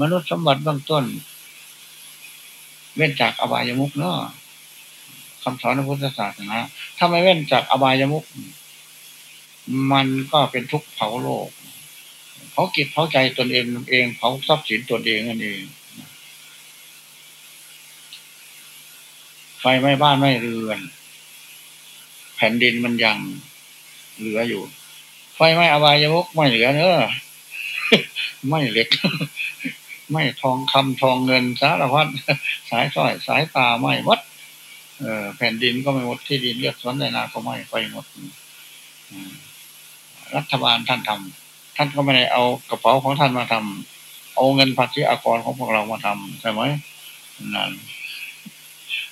มนุษย์สมบัติเบื้องต้น เว้นจากอบายมุกเนาะคำสอนพระพุทธศาสนาถ้าไม่เว้นจากอบายมุกมันก็เป็นทุกข์เผาโลกเผากิจเผาใจตนเองเองเผาทรัพย์สินตนเองนั่นเองไฟไหม้บ้านไม่เรือน แผ่นดินมันยังเหลืออยู่ ไฟไหม้อบายมุกไม่เหลือเนอะไม่เหล็ก ไม่ทองคำทองเงินสารพัดสายสร้อยสายตาไม่วัดเออแผ่นดินก็ไม่หมดที่ดินเลือกสวนไรนาก็ไม่ไปหมดรัฐบาลท่านทำท่านก็ไม่ได้เอากระเป๋าของท่านมาทำเอาเงินภาษีอากรของพวกเรามาทำใช่ไหมนั่น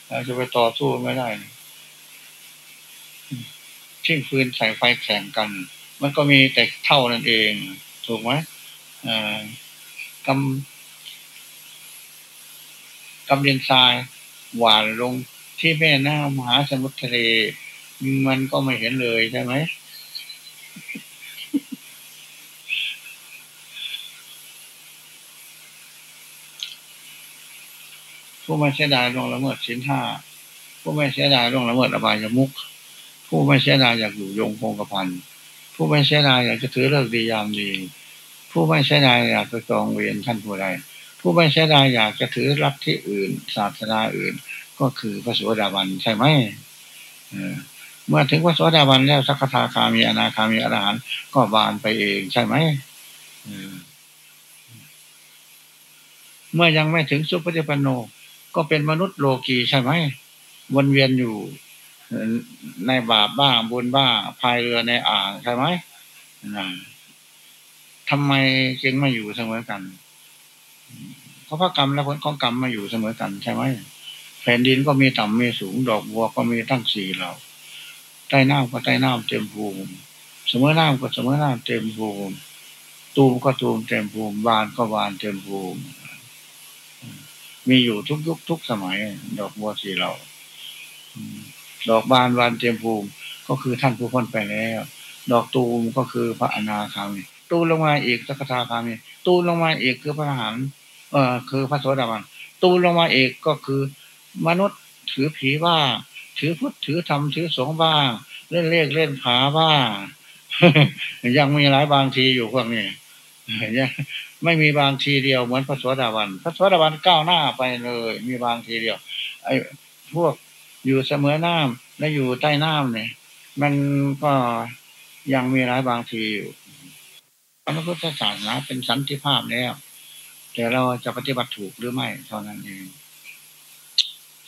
เราจะไปต่อสู้ไม่ได้ชิ่งฟืนใส่ไฟแข่งกัน มันก็มีแต่เท่านั้นเอง ถูกไหมกำ กำเรียนทราย หวานลงที่แม่น้ำมหาสมุทรทะเล มันก็ไม่เห็นเลยใช่ไหมผู้ไม่เสียดายลงละเมิดสินห้าผู้ไม่เสียดายลงละเมิดอบายมุกผู้ไม่เสียดายอยากอยู่ยงคงกระพันผู้ไม่เสียดายอยากจะถือเลิกดียามดี ผู้ไม่เสียดายอยากจะจองเวียนท่านผู้ใด ผู้ไม่เสียดายอยากจะถือรับที่อื่น ศาสนาอื่น ก็คือพระสุดาบันใช่ไหมเมื่อถึงพระสุดาบันแล้วสักทาคามีอนาคามีอรหันต์ก็บานไปเองใช่ไหมเมื่อยังไม่ถึงสุปฏิปันโน ก็เป็นมนุษย์โลกีใช่ไหมวนเวียนอยู่ในบาปบ้างบุญบ้างพายเรือในอ่างใช่ไหมทำไมจึงมาอยู่เสมอกัน เพราะพระกรรมและผลของกรรมมาอยู่เสมอกันใช่ไหมแผ่นดินก็มีต่ำมีสูง ดอกบัวก็มีตั้งสี่เหล่าใต้น้ำก็ใต้น้ำเต็มภูมิเสมอน้ำก็เสมอน้ำเต็มภูมิตูมก็ตูมเต็มภูมิบานก็บานเต็มภูมิ มีอยู่ทุกยุคทุกสมัย ดอกบัวสี่เหล่าดอกบานบานเต็มภูมิก็คือท่านผู้พ้นไปแล้ว ดอกตูมก็คือพระอนาคามีตูลงมาอีกสักทาคามีตูลงมาอีกคือพระอรหันต์ เออคือพระโสดาบันตูลงมาเอกก็คือมนุษย์ถือผีบ้าถือพุทธถือธรรมถือสงฆ์บ้าง เล่นเลขเล่นผาบ้างยังมีหลายบางทีอยู่พวกนี้ไม่มีบางทีเดียวเหมือนพระสวสดาบัน พระสวสดาบันก้าวหน้าไปเลย มีบางทีเดียว ไอ้พวกอยู่เสมอน้ำและอยู่ใต้น้ำเนี่ย มันก็ยังมีหลายบางทีอยู่พระพุทธศาสนาเป็นสันติภาพแล้ว แต่เราจะปฏิบัติถูกหรือไม่เท่านั้นเอง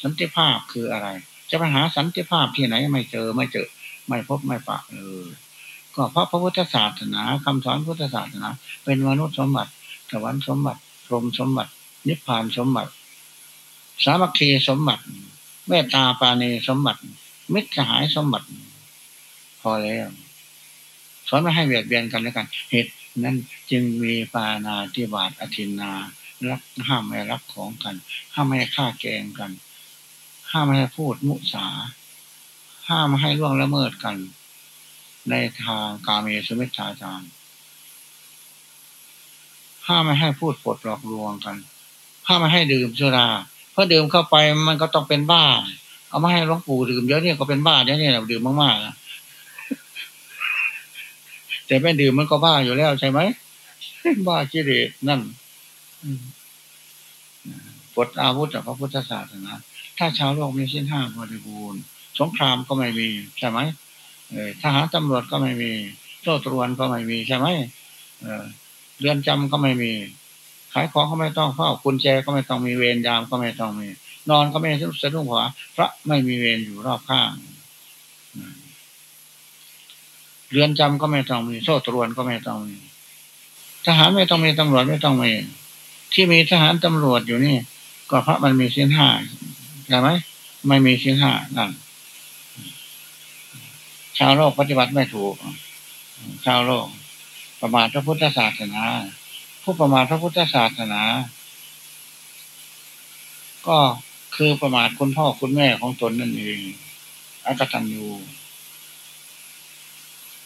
สันติภาพคืออะไร จะไปหาสันติภาพที่ไหนไม่เจอไม่เจอ ไม่พบไม่ปะเลยก็เพราะพระพุทธศาสนาคำสอนพุทธศาสนา เป็นมนุษย์สมบัติสวรรค์สมบัติพรหมสมบัติ นิพพานสมบัติ สามัคคีสมบัติเมตตาปาณีสมบัติ มิตรหายสมบัติ พอแล้วสอนไม่ให้เบียดเบียนกันแล้วกัน เหตุ นั้นจึงมีปานาที่บาทอธินารักห้ามไม่รักของกัน ห้ามไม่ฆ่าแกงกัน ห้ามไม่ให้พูดมุสา ห้ามไม่ให้ล่วงละเมิดกัน ในทางกาเมสุมิชาจารห้ามไม่ให้พูดปดหลอกลวงกัน ห้ามไม่ให้ดื่มสุรา เพราะดื่มเข้าไปมันก็ต้องเป็นบ้า เอามาให้หลวงปู่ดื่มเยอะเนี่ยก็เป็นบ้าเดี๋ยวนี้ดื่มมากๆ แต่ไม่ดื่มมันก็บ้าอยู่แล้วใช่ไหมบ้ากิเลสนั่นปดอาวุธจากพระพุทธศาสนาถ้าชาวโลกมีสิ้นห้าบริบูรณ์สงครามก็ไม่มีใช่ไหมทหารตำรวจก็ไม่มีโซ่ตรวนก็ไม่มีใช่ไหมเรือนจำก็ไม่มี ขายของก็ไม่ต้องเฝ้ากุญแจก็ไม่ต้องมีเวรยามก็ไม่ต้องมี นอนก็ไม่สะดุ้งสะดุ้งหัวพระไม่มีเวรอยู่รอบข้าง เรือนจำก็ไม่ต้องมี โซ่ตรวนก็ไม่ต้องมี ทหารไม่ต้องมีตำรวจไม่ต้องมี ที่มีทหารตำรวจอยู่นี่ ก็เพราะมันมีเส้นห้าใช่ไหมไม่มีเส้นห้านั่นชาวโลกปฏิบัติไม่ถูก ชาวโลก ประมาทพระพุทธศาสนา ผู้ประมาทพระพุทธศาสนา ก็คือประมาทคุณพ่อคุณแม่ของตนนั่นเองอากตันยู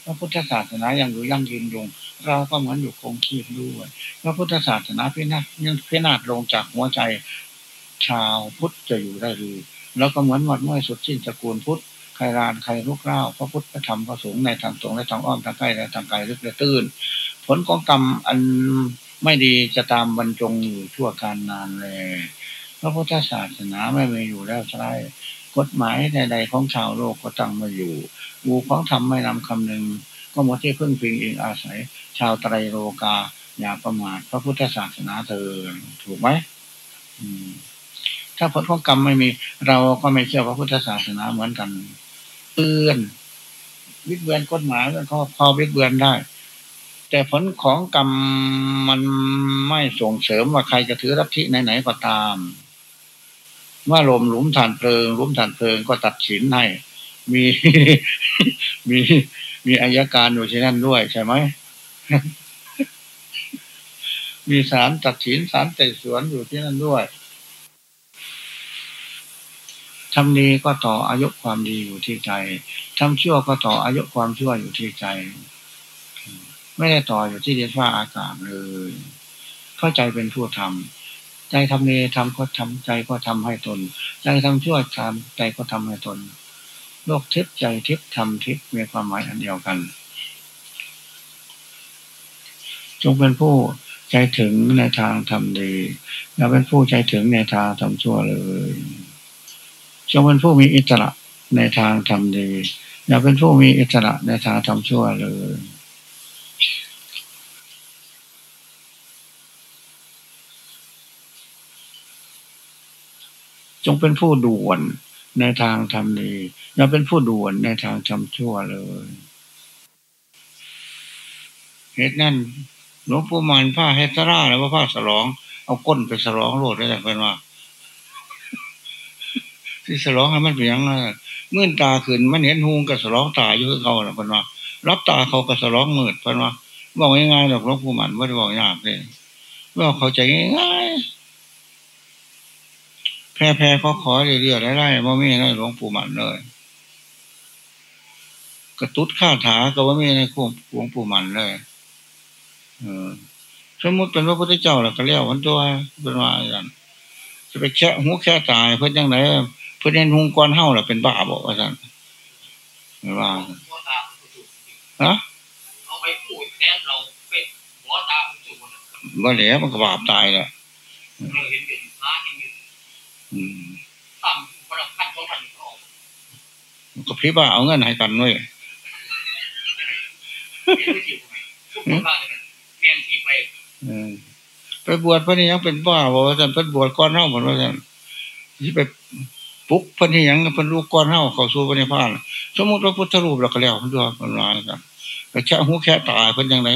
พระพุทธศาสนายังอยู่ยั่งยืนยงเราก็เหมือนอยู่คงที่ด้วยพระพุทธศาสนาพินาศยังพินาศลงจากหัวใจ ชาวพุทธจะอยู่ได้หรือแล้วก็เหมือนวัดมื่อสุดสิ้นตระกูลพุทธใครรานใครลุกเล่าพระพุทธพระธรรมพระสงฆ์ในทางตรงและทางอ้อมทางใกล้และทางไกลลึกและตื้น ผลของกรรมอันไม่ดีจะตามบรรจงอยู่ชั่วการนานเลยพระพุทธศาสนาไม่มีอยู่แล้วใช่กฎหมายใดๆของชาวโลกก็ตั้งมาอยู่ อูของธรรมไม่นำคำหนึ่ง ก็หมดที่พึ่งพิงเองอาศัย ชาวไตรโลกา อย่าประมาทพระพุทธศาสนาเธอถูกไหมถ้าผลของกรรมไม่มี เราก็ไม่เชื่อพระพุทธศาสนาเหมือนกันเตือนวิเบือนกฎหมายก็พอวิเบือนได้ แต่ผลของกรรมมันไม่ส่งเสริมว่าใครจะถือรัฐิไหนๆก็ตาม ว่าลมหลุมฐานเพลิงหลุมฐานเพลิงก็ตัดสินให้ มีมีมีอายการอยู่ที่นั่นด้วยใช่ไหม มีสารตัดสินสารไต่สวนอยู่ที่นั่นด้วยทำดีก็ต่ออายุความดีอยู่ที่ใจทำชั่วก็ต่ออายุความชั่วอยู่ที่ใจ ไม่ได้ต่ออยู่ที่เดียฟ้าอากาศเลยเข้าใจเป็นผู้ทำใจทำดีทำก็ทำใจก็ทำให้ตน ใจทำชั่วทำใจก็ทำให้ตน โลกทิพย์ใจทิพย์ทำทิพย์มีความหมายอันเดียวกัน จงเป็นผู้ใจถึงในทางทำดีอย่าเป็นผู้ใจถึงในทางทำชั่วเลยจงเป็นผู้มีอิสระในทางทำดีอย่าเป็นผู้มีอิสระในทางทำชั่วเลยจงเป็นผู้ด่วน ในทางทำดีอย่าเป็นผู้ด่วนในทางทำชั่วเลยเหตุนั้นหลวงปู่มันผ้าเฮตราแล้วว่าผ้าสลอง เอาก้นไปสลองโลดได้แต่เป็นว่าที่สลองให้มันเปียงเมื่อตาขึ้นมันเห็นหูกับสลองตาอยู่เขาหละเป็นว่า รับตาเขากับสลองมืดเป็นว่าบอกง่ายๆหรอกหลวงปู่มันไม่ได้บอกยากเลยว่าเขาใจง่าย แพ่แพ่เขาขอเรื่อยๆได้ได้ว่าไม่ได้หลวงปู่มันเลย กระตุ้ดข้าถาก็ว่าไม่ในควงหลวงปู่มันเลยเออสมมติเป็นพระพุทธเจ้าแล้วก็เลี้ยววันตัวเป็นว่าอย่างจะไปแค่หูแค่ตายเพื่อยังไงเพื่อเน้นหุงก้อนเห่าหรือเป็นบ้าบอกว่าท่านไม่ว่าฮะเอาไปพูดแทนเราเป็นหัวตาจุดบ่เหลียมันก็บาปตายเลยเราเห็นเห็นพระ ก็พริบ้าเอาเงินให้กันด้วยไปบวชพระนี่ยังเป็นบ้าบอกว่าท่านเป็นบวชก้อนเน่าเหมือนว่าท่านที่ไปปุ๊กพระนี่ยังเป็นลูกก้อนเน่าเขาสู้พระนิพพานสมมติว่าพุทธรูปเราก็แล้วพันด้วยพันมาครับไปแค่หูแค่ตายเพิ่นยังไง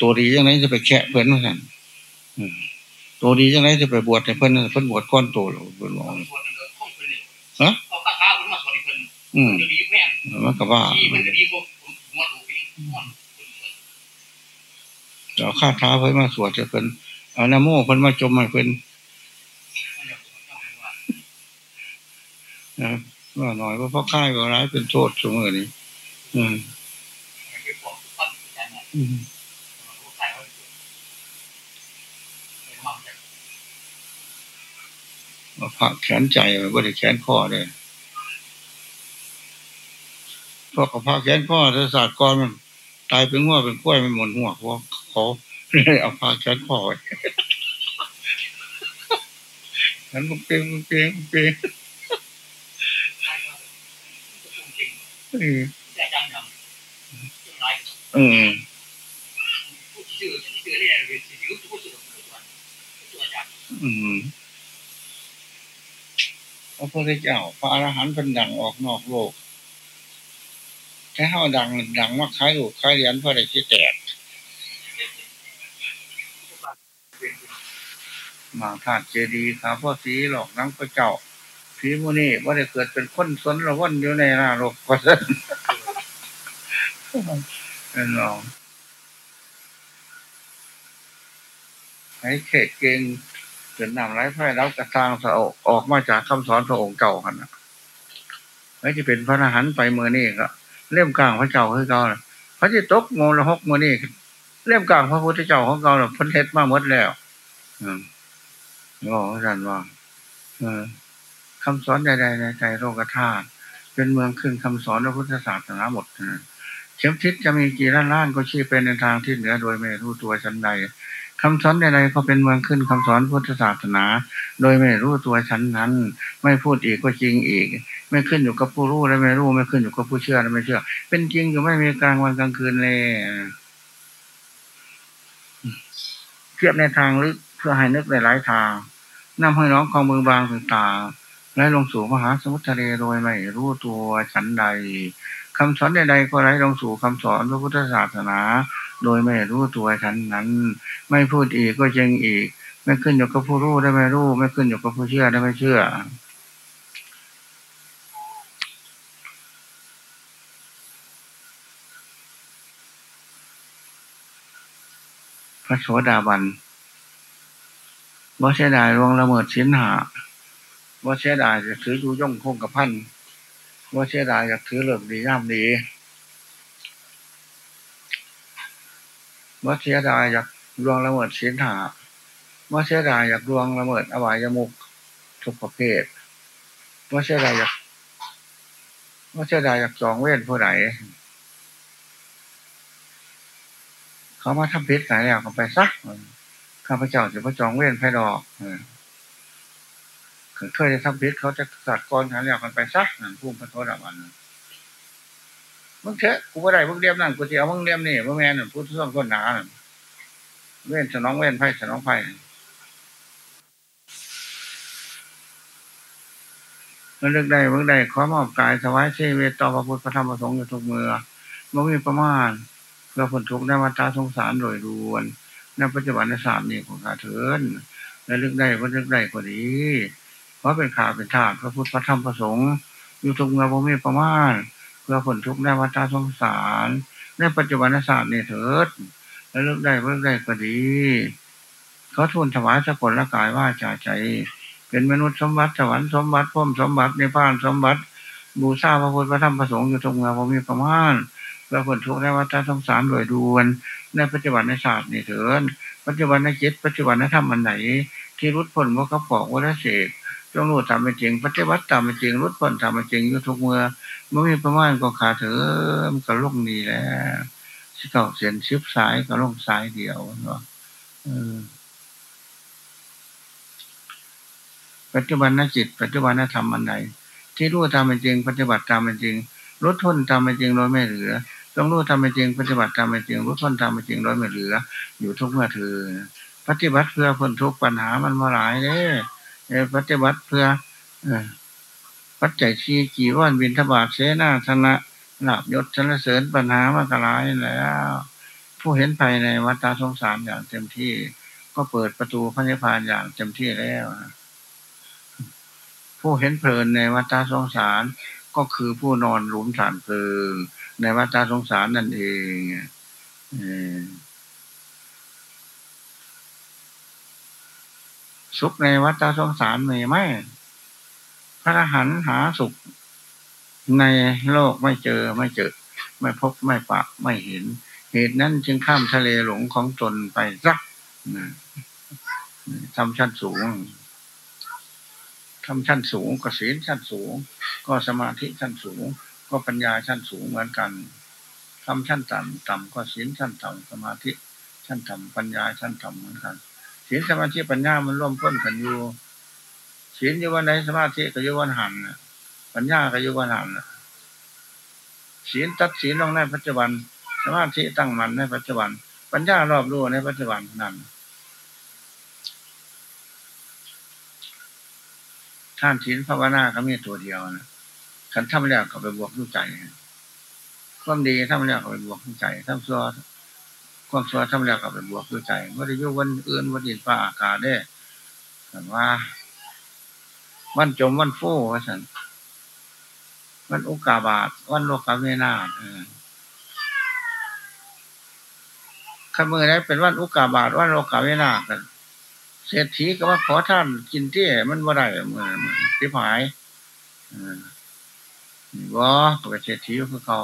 ตัวดียังไงจะไปแค่เพิ่นว่าท่าน ตัวดียังไงจะไปบวชในเพิ่นเพิ่นบวชก้อนโตหรือเพิ่นบอกฮะอืมมันก็ว่าเดี๋ยวข้าท้าเพิ่นมาสวดจะเพิ่นเอาน้ำโม่เพิ่นมาจมมาเพิ่นนะว่าหน่อยว่าพ่อค่ายว่าร้ายเป็นโทษสมอนี้อืมอืม พระแขนใจไม่ได้แขนข้อเลยพวกกับพระแขนข้อทศาสตร์ก่อนมัน ตายเป็นหัวเป็นกล้วยมันหมดหัวเพราะเขาเลยเอาพระแขนข้อไว้ฉันมึงเปลี่ยนมึงเปลี่ยนมึงเปลี่ยนอืมอืมอืมพ ระพุทธเจ้าพระอรหันต์เป็นดังออกนอกโลกแค่เฮาดังดังว่าคล้ายลูกคล้ายเหรียญพระได้ที่แตกมาธาตุเจดีย์ขาพ่อสีหลอกนังพระเจ้าผีโมนี่ว่าได้เกิดเป็นคนสนละวันอยู่ในนาโลกก็จะเป็นลองให้เขตเก่ง เกิดนำไร้ไพ่แล้วกระทางสะออกมาจากคำสอนพระองค์เก่ากันนะไม่จะเป็นพระอรหันต์ไปเมื่อนี่ก็เล่มกลางพระเจ้าคือเก่าพระที่ตกโมละหกโมนี่เล่มกลางพระพุทธเจ้าของเราเราพ้นเทศมาหมดแล้ว อืมบอกท่านว่าเออคำสอนใดๆในใจโลกธาตุเป็นเมืองขึ้นคำสอนพระพุทธศาสนาหมดเข็มทิศจะมีกี่ล้านล้านก็ชี้เป็นในทางที่เหนือโดยไม่รู้ตัวชั้นใด คำสอนใดๆก็เป็นเมืองขึ้นคำสอนพุทธศาสนา โดยไม่รู้ตัวชั้นนั้น ไม่พูดอีกก็จริงอีก ไม่ขึ้นอยู่กับผู้รู้และไม่รู้ ไม่ขึ้นอยู่กับผู้เชื่อและไม่เชื่อ เป็นจริงอยู่ไม่มีกลางวันกลางคืนเลยเทียบในทางลึกเพื่อให้นึกหลายทางนำให้น้องของมือบางถึงตาและลงสู่มหาสมุทรทะเลโดยไม่รู้ตัวชั้นใดคำสอนใดๆก็ไร้ลงสู่คำสอนพระพุทธศาสนา โดยไม่รู้ตัวฉันนั้น ไม่พูดอีกก็จริงอีก ไม่ขึ้นอยู่กับผู้รู้ได้ไม่รู้ ไม่ขึ้นอยู่กับผู้เชื่อได้ไม่เชื่อ พระโสดาบันว่เสียดายลวงละเมิดสินหาว่เสียดายจะถือยูย่งคงกับพันว่เสียดายอยากถือเหลิกดีย่ำดี ว่าเสียดายอยากลวงละเมิดศีลหาว่าเสียดายอยากลวงละเมิดอวัยมุกทุกประเภทว่าเสียดายอยากว่าเสียดายอยากจองเว้นผู้ไหนเขามาทำพิษไหนแล้วเขาไปซักข้าพเจ้าจะมาจองเว้นไพ่ดอกเคยจะทำพิษเขาจะสัตว์กรหาแล้วกันไปซักนั่นพุ่มพระโทษบัน มึงเถอะกูก็ได้มึงเรียมนั่นกูจะเอามึงเรียมนี่มึงแม่นพุทธส้นก้นหนาเว้นสนองเว้นไพ่สนองไพ่มันเลือกได้เมื่อใดขอมอบกายถวายเชเวต่อพระพุทธพระธรรมพระสงฆ์อยู่ทุกเมื่อมื่มีประมาณเราผลทุกข์ได้มาตาสงสารโดยรวนในปัจจุบันในสามนี้ของข้าเถินและเลือกได้ว่าเลือกได้กว่านี้เพราะเป็นข่าเป็นถาดพระพุทธพระธรรมพระสงฆ์อยู่ทุกเมื่อบ่มีประมาณ เพื่อผลทุกข์ได้มาตาสงสาร ในปัจจุบันในสามนี้เถิด และเลือกได้ว่าเลือกได้กว่านี้เขาทูลถวายสกุลละกายว่าจ่าใจ เป็นมนุษย์สมบัติสวรรค์สมบัติพุ่มสมบัติในพานสมบัติ บูชาพระพุทธพระธรรมพระสงฆ์อยู่ตรงเงาพมีประมาณเพื่อผลทุกข์ได้วัฏสงสารโดยดวน ในปัจจุบันศาสตร์เนี่ยเถินปัจจุบันในจิตปัจจุบันในธรรมอันไหน ที่รุดพ้นว่าเขาบอกว่าเสก จงรู้ตามเป็นจริงปฏิบัติตามเป็นจริงรุดพ้นตามเป็นจริงอยู่ทุกเมื่อเมื่อมีประมาณก็ขาดเถิมก็ลงดีแล้วสิเก่าเสียนชิบสายก็ลงสายเดียวเนาะปัจจุบันนจิต ปัจจุบันนธรรมอันใดที่รู้ตามเป็นจริง ปฏิบัติตามเป็นจริงลดทนตามเป็นจริงโดยไม่เหลือต้องรู้ตามเป็นจริง ปฏิบัติตามเป็นจริงลดทนตามเป็นจริงโดยไม่เหลือ อยู่ทุกเมื่อเธอปฏิบัติเพื่อพ้นทุกปัญหามันมาหลายเลย ปฏิบัติเพื่อปัจจัยชีกี่วันบินทบาทเสนาธนะหลับยศชนเสริญปัญหามากลายแล้ว ผู้เห็นภายในวัฏสงสารอย่างเต็มที่ ก็เปิดประตูพระนิพพานอย่างเต็มที่แล้วผู้เห็นเพลินในวัฏสงสารก็คือผู้นอนหลุมฐานเพลิงในวัฏสงสารนั่นเอง สุขในวัฏสงสารมีไหมพระอรหันต์หาสุขในโลกไม่เจอไม่เจอ ไม่พบไม่ปะไม่เห็น เหตุนั้นจึงข้ามทะเลหลงของตนไปสักทำชั้นสูงทำชั้นสูงก็ศีลชั้นสูง ก็สมาธิชั้นสูง ก็ปัญญาชั้นสูงเหมือนกันทำชั้นต่ำต่ำก็ศีลชั้นต่ำสมาธิชั้นต่ำปัญญาชั้นต่ำเหมือนกัน ศีลสมาธิปัญญามันร่วมพ้นกันอยู่ศีลอยู่วันไหนสมาธิก็อยู่วันหันปัญญาก็อยู่วันหันศีลตัดศีลลงในปัจจุบัน สมาธิตั้งมันในปัจจุบัน ปัญญารอบรู้ในปัจจุบันนั่นท่านศีลภาวนาก็มีตัวเดียวนะขันทำแล้วก็ไปบวกด้วยใจความดีทำแล้วก็ไปบวกด้วยใจทำซัว ความซัวทำแล้วก็ไปบวกด้วยใจไม่ได้ยุ่วันอื่นวันดินฟ้าอากาศได้แต่ว่าวันจมวันฟู่ว่าสันวันอุกาบาตวันโลกาเวนาข้ามือนี้เป็นวันอุกาบาตวันโลกาเวนากันเศรษฐีก็ว่าขอท่านกินที่มันว่าได้เหมือนที่ผายบ่ปกติเศรษฐีคือเขา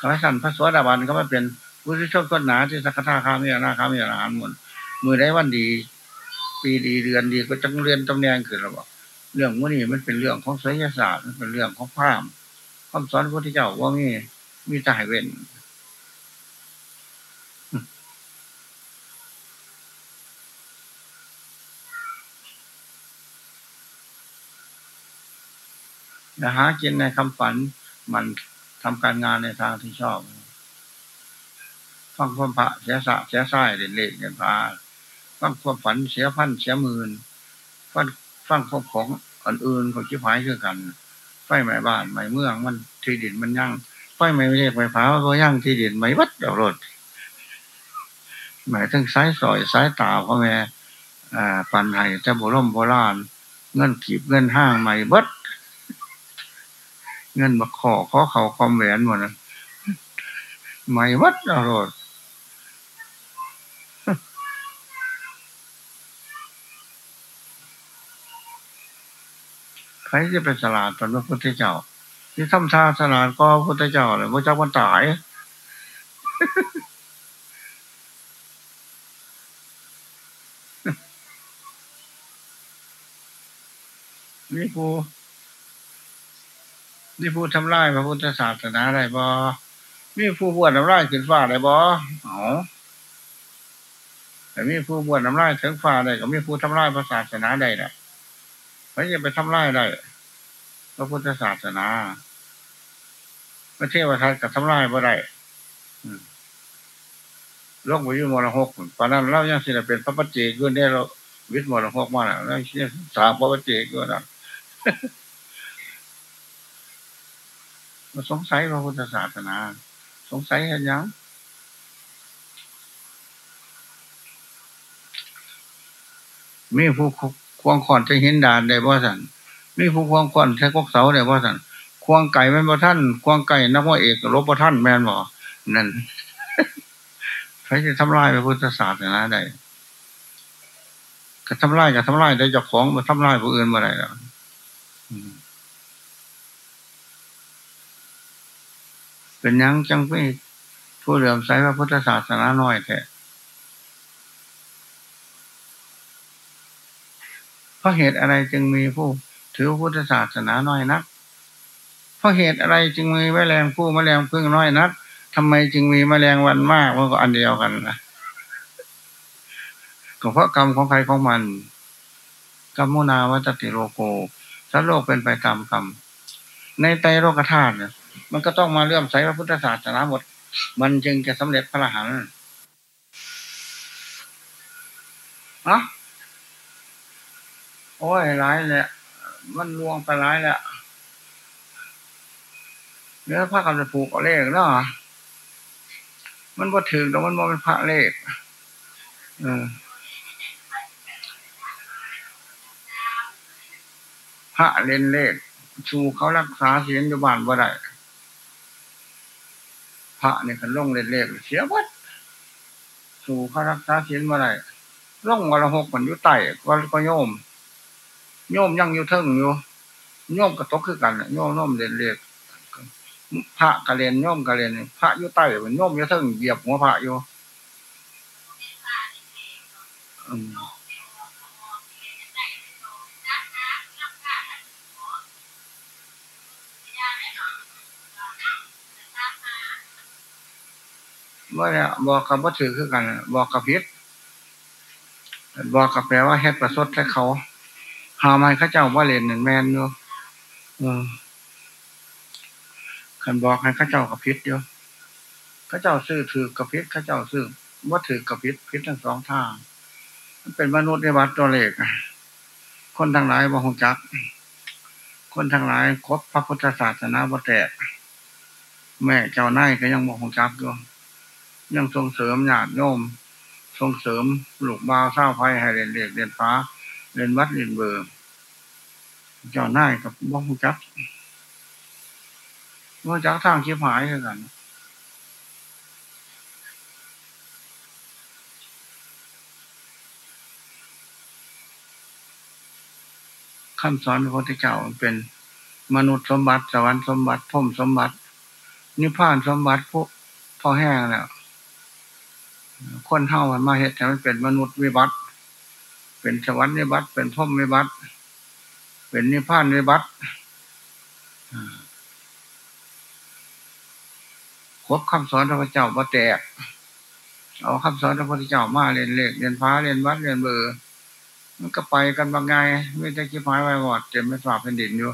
ขอสั่นพระสวัสดิบาลก็มาเป็นผู้ที่ชอบก้นหนาที่สักคาคามีนาคามีอรหันหมดมือได้วันดี ปีดีเดือนดีก็จังเรียนตำแหน่งขึ้นแล้วบอกเรื่องวันนี้มันเป็นเรื่องของศิลศาสตร์มันเป็นเรื่องของพรามคำสอนพระพุทธเจ้าว่ามีมีตายเว้นนะหากินในคำฝันมัน ทำการงานในทางที่ชอบฟังความพระเสียสะเสียส้ายเด่นเล่เงินพาฟังความฝันเสียพันเสียหมื่นฟังฟังความของอื่นๆของชิบหายคือกันไฟไหม้บ้านไหม้เมืองมันที่ดินมันยั่งไฟไหม้ไม่ใช่ไฟฟ้าก็ยั่งที่ดินไหม้วัดเดารถหมายถึงสายสอยสายตาพ่อแม่ปันไห้แต่โบราณโบราณเงินกีบเงินห้างใหม่บัด เงินมาขอขอเขาคอมแหวนหมดนะไม่วัดอรรถใครจะเป็นสลาดตอนพระพุทธเจ้า ที่ทำท่าสลาดก็พระพุทธเจ้าเลยพระเจ้าวันตายนี่ผู้ นี่ผู้ทำลายพระพุทธศาสนาได้บ่มีผู้บวชทำลายขึ้นฟ้าได้บ่อ๋อแต่มีผู้บวชทำลายถึงฟ้าได้ก็มีผู้ทำลายพระศาสนาได้แหละไม่จะไปทำลายได้พระพุทธศาสนาพระเทวทัตกับทำลายบ่ได้โลกวิญญมรหกตอนนั้นเรายังสิเป็นพระปัจเจกด้วยได้เราวิทย์มรหกมาแล้วแล้สามพระปัจเจกด้วยนะ สงสัยพระพุทธศาสนา สงสัยกันยังมีผู้ควงขอนจะเห็นด่านได้บ่สันมีผู้ควงขอนใช้กกเสาได้บ่สันควงไก่แม่นบ่ท่านควงไก่นักว่าเอกลบบ่ท่านแม่นบ่นั่นใครจะทำลายพระพุทธศาสนาได้ก็ทำลายก็ทำลายได้จ้าของมาทำลายผู้อื่นมาได้แล้ว เป็นยังจังไม่ผู้เหลื่อมใสพระพุทธศาสนาน้อยแท้เพราะเหตุอะไรจึงมีผู้ถือพุทธศาสนาน้อยนัก เพราะเหตุอะไรจึงมีแมลงผู้แมลงพึ่งน้อยนักทำไมจึงมีแมลงวันมากมันก็อันเดียวกันนะก็เพราะกรรมของใครของมันกรรมมุนาวัตติโลโกสัตโลกเป็นไปตามกรรมในไตโลกธาตุเนี่ย มันก็ต้องมาเลื่อมใสพระพุทธศาสนาหมด มันจึงจะสำเร็จพระอรหันต์อะโอ้ยร้ายแหละมันลวงไปร้ายแหละเนื้อพระกำจะผูกเอาเลขเนาะมันว่าถึงแต่มันมองเป็นพระเลขเออพระเล่นเลขชูเขารักษาศีลอยู่บ้านบ่ได้ พระเนี่ยกันล่งเล็กๆเสียวัดสู่เขารักษาศีลมาได้ล่งวันละหกมันอยู่ไต่ก็ก็โยม โยมยังอยู่เทิงอยู่โยมกระตกคือกันโยมโยมเล็กกพระกระเรียนโยมกระเรียนพระอยู่ไต่เหมือนโยมอยู่เทิงเหยียบหัวพระอยู่ เมื่อเนี่ยบอกกับว่าถือคือกัน บอกกับพิษบอกกับแปลว่าเฮ็ดประสดแค่เขาหาไม่ข้าเจ้าว่าเล่นหนึ่งแมนอยู่ขันบอกให้ข้าเจ้ากับพิษอยู่ข้าเจ้าซื้อถือกับพิษข้าเจ้าซื้อว่าถือกับพิษพิษทั้งสองทางเป็นมนุษย์ในวัดตัวเล็กคนทั้งหลายบ่หงจัก คนทั้งหลายครบพระพุทธศาสนาบ่แตกแม่เจ้านายก็ยังบ่หงจักอยู่ ยังส่งเสริมญาติโยมส่งเสริมลูกบ่าวเศร้าไพ่ให้เรียนเด็กเรียนฟ้าเรียนวัดเรียนเบอร์เจ้าหน้ากับบ้องจักว่าจักทางคิดหายกันคำสอนพระพุทธเจ้าเป็นมนุษย์สมบัติสวรรค์สมบัติพุ่มสมบัติ นิพพานสมบัติพวกพอแห้งแล้ว คนเท่ามันมาเหตุแต่มันเป็นมนุษย์วิบัติ เป็นสวรรค์วิบัติ เป็นพรมวิบัติ เป็นนิพพานวิบัติครบคำสอนพระพุทธเจ้าบ่แตก เอาคำสอนพระพุทธเจ้ามาเรียนเลขเรียนฟ้าเรียนวัดเรียนเบอร์มันก็ไปกันบางไงไม่ได้คิดหมายไว้วอดเต็มไม่ฝาแผ่นดินอยู่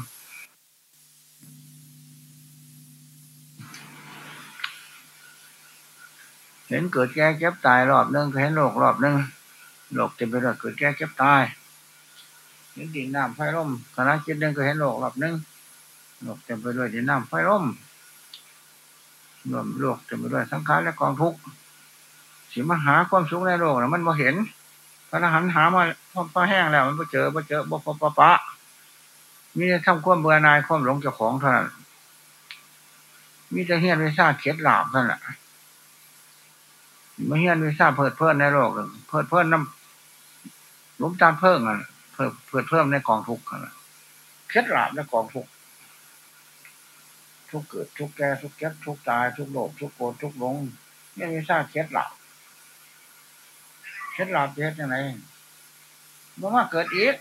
เห็นเกิดแก่เก็บตายรอบนึงเห็นโลกรอบนึงโลกเต็มไปด้วยเกิดแก่เก็บตายเห็นดินน้ำไฟร่มคณะคิดนึงก็เห็นโลกรอบนึงโลกเต็มไปด้วยดินน้ำไฟร่มรวมโลกเต็มไปด้วยสังขารและกองทุกข์สิมหาความสุขในโลกนะมันมาเห็นพระอรหันต์หามาพอแห้งแล้ว มันมาเจอมาเจอบ่พอปะปะมีแต่ทำความเบื่อนายความหลงเจ้าของเท่านั้นมีแต่เฮียนวิชาเข็ดหลาบเท่านั้น มาเฮียนวิชาเพิดเพิ่นในโลกเพิดเพิ่นน้ำล้มตามเพิ่งอะเพิดเพิดเพิ่มในกองทุกข์อะเข็ดลาบในกองทุกข์ทุกเกิดทุกแก่ทุกเก็บทุกตาย ทุกโลภทุกโกรธทุกหลงนี่วิชาเข็ดลาบเข็ดลาบเฮ็ดยังไงบ่มาเกิดอีก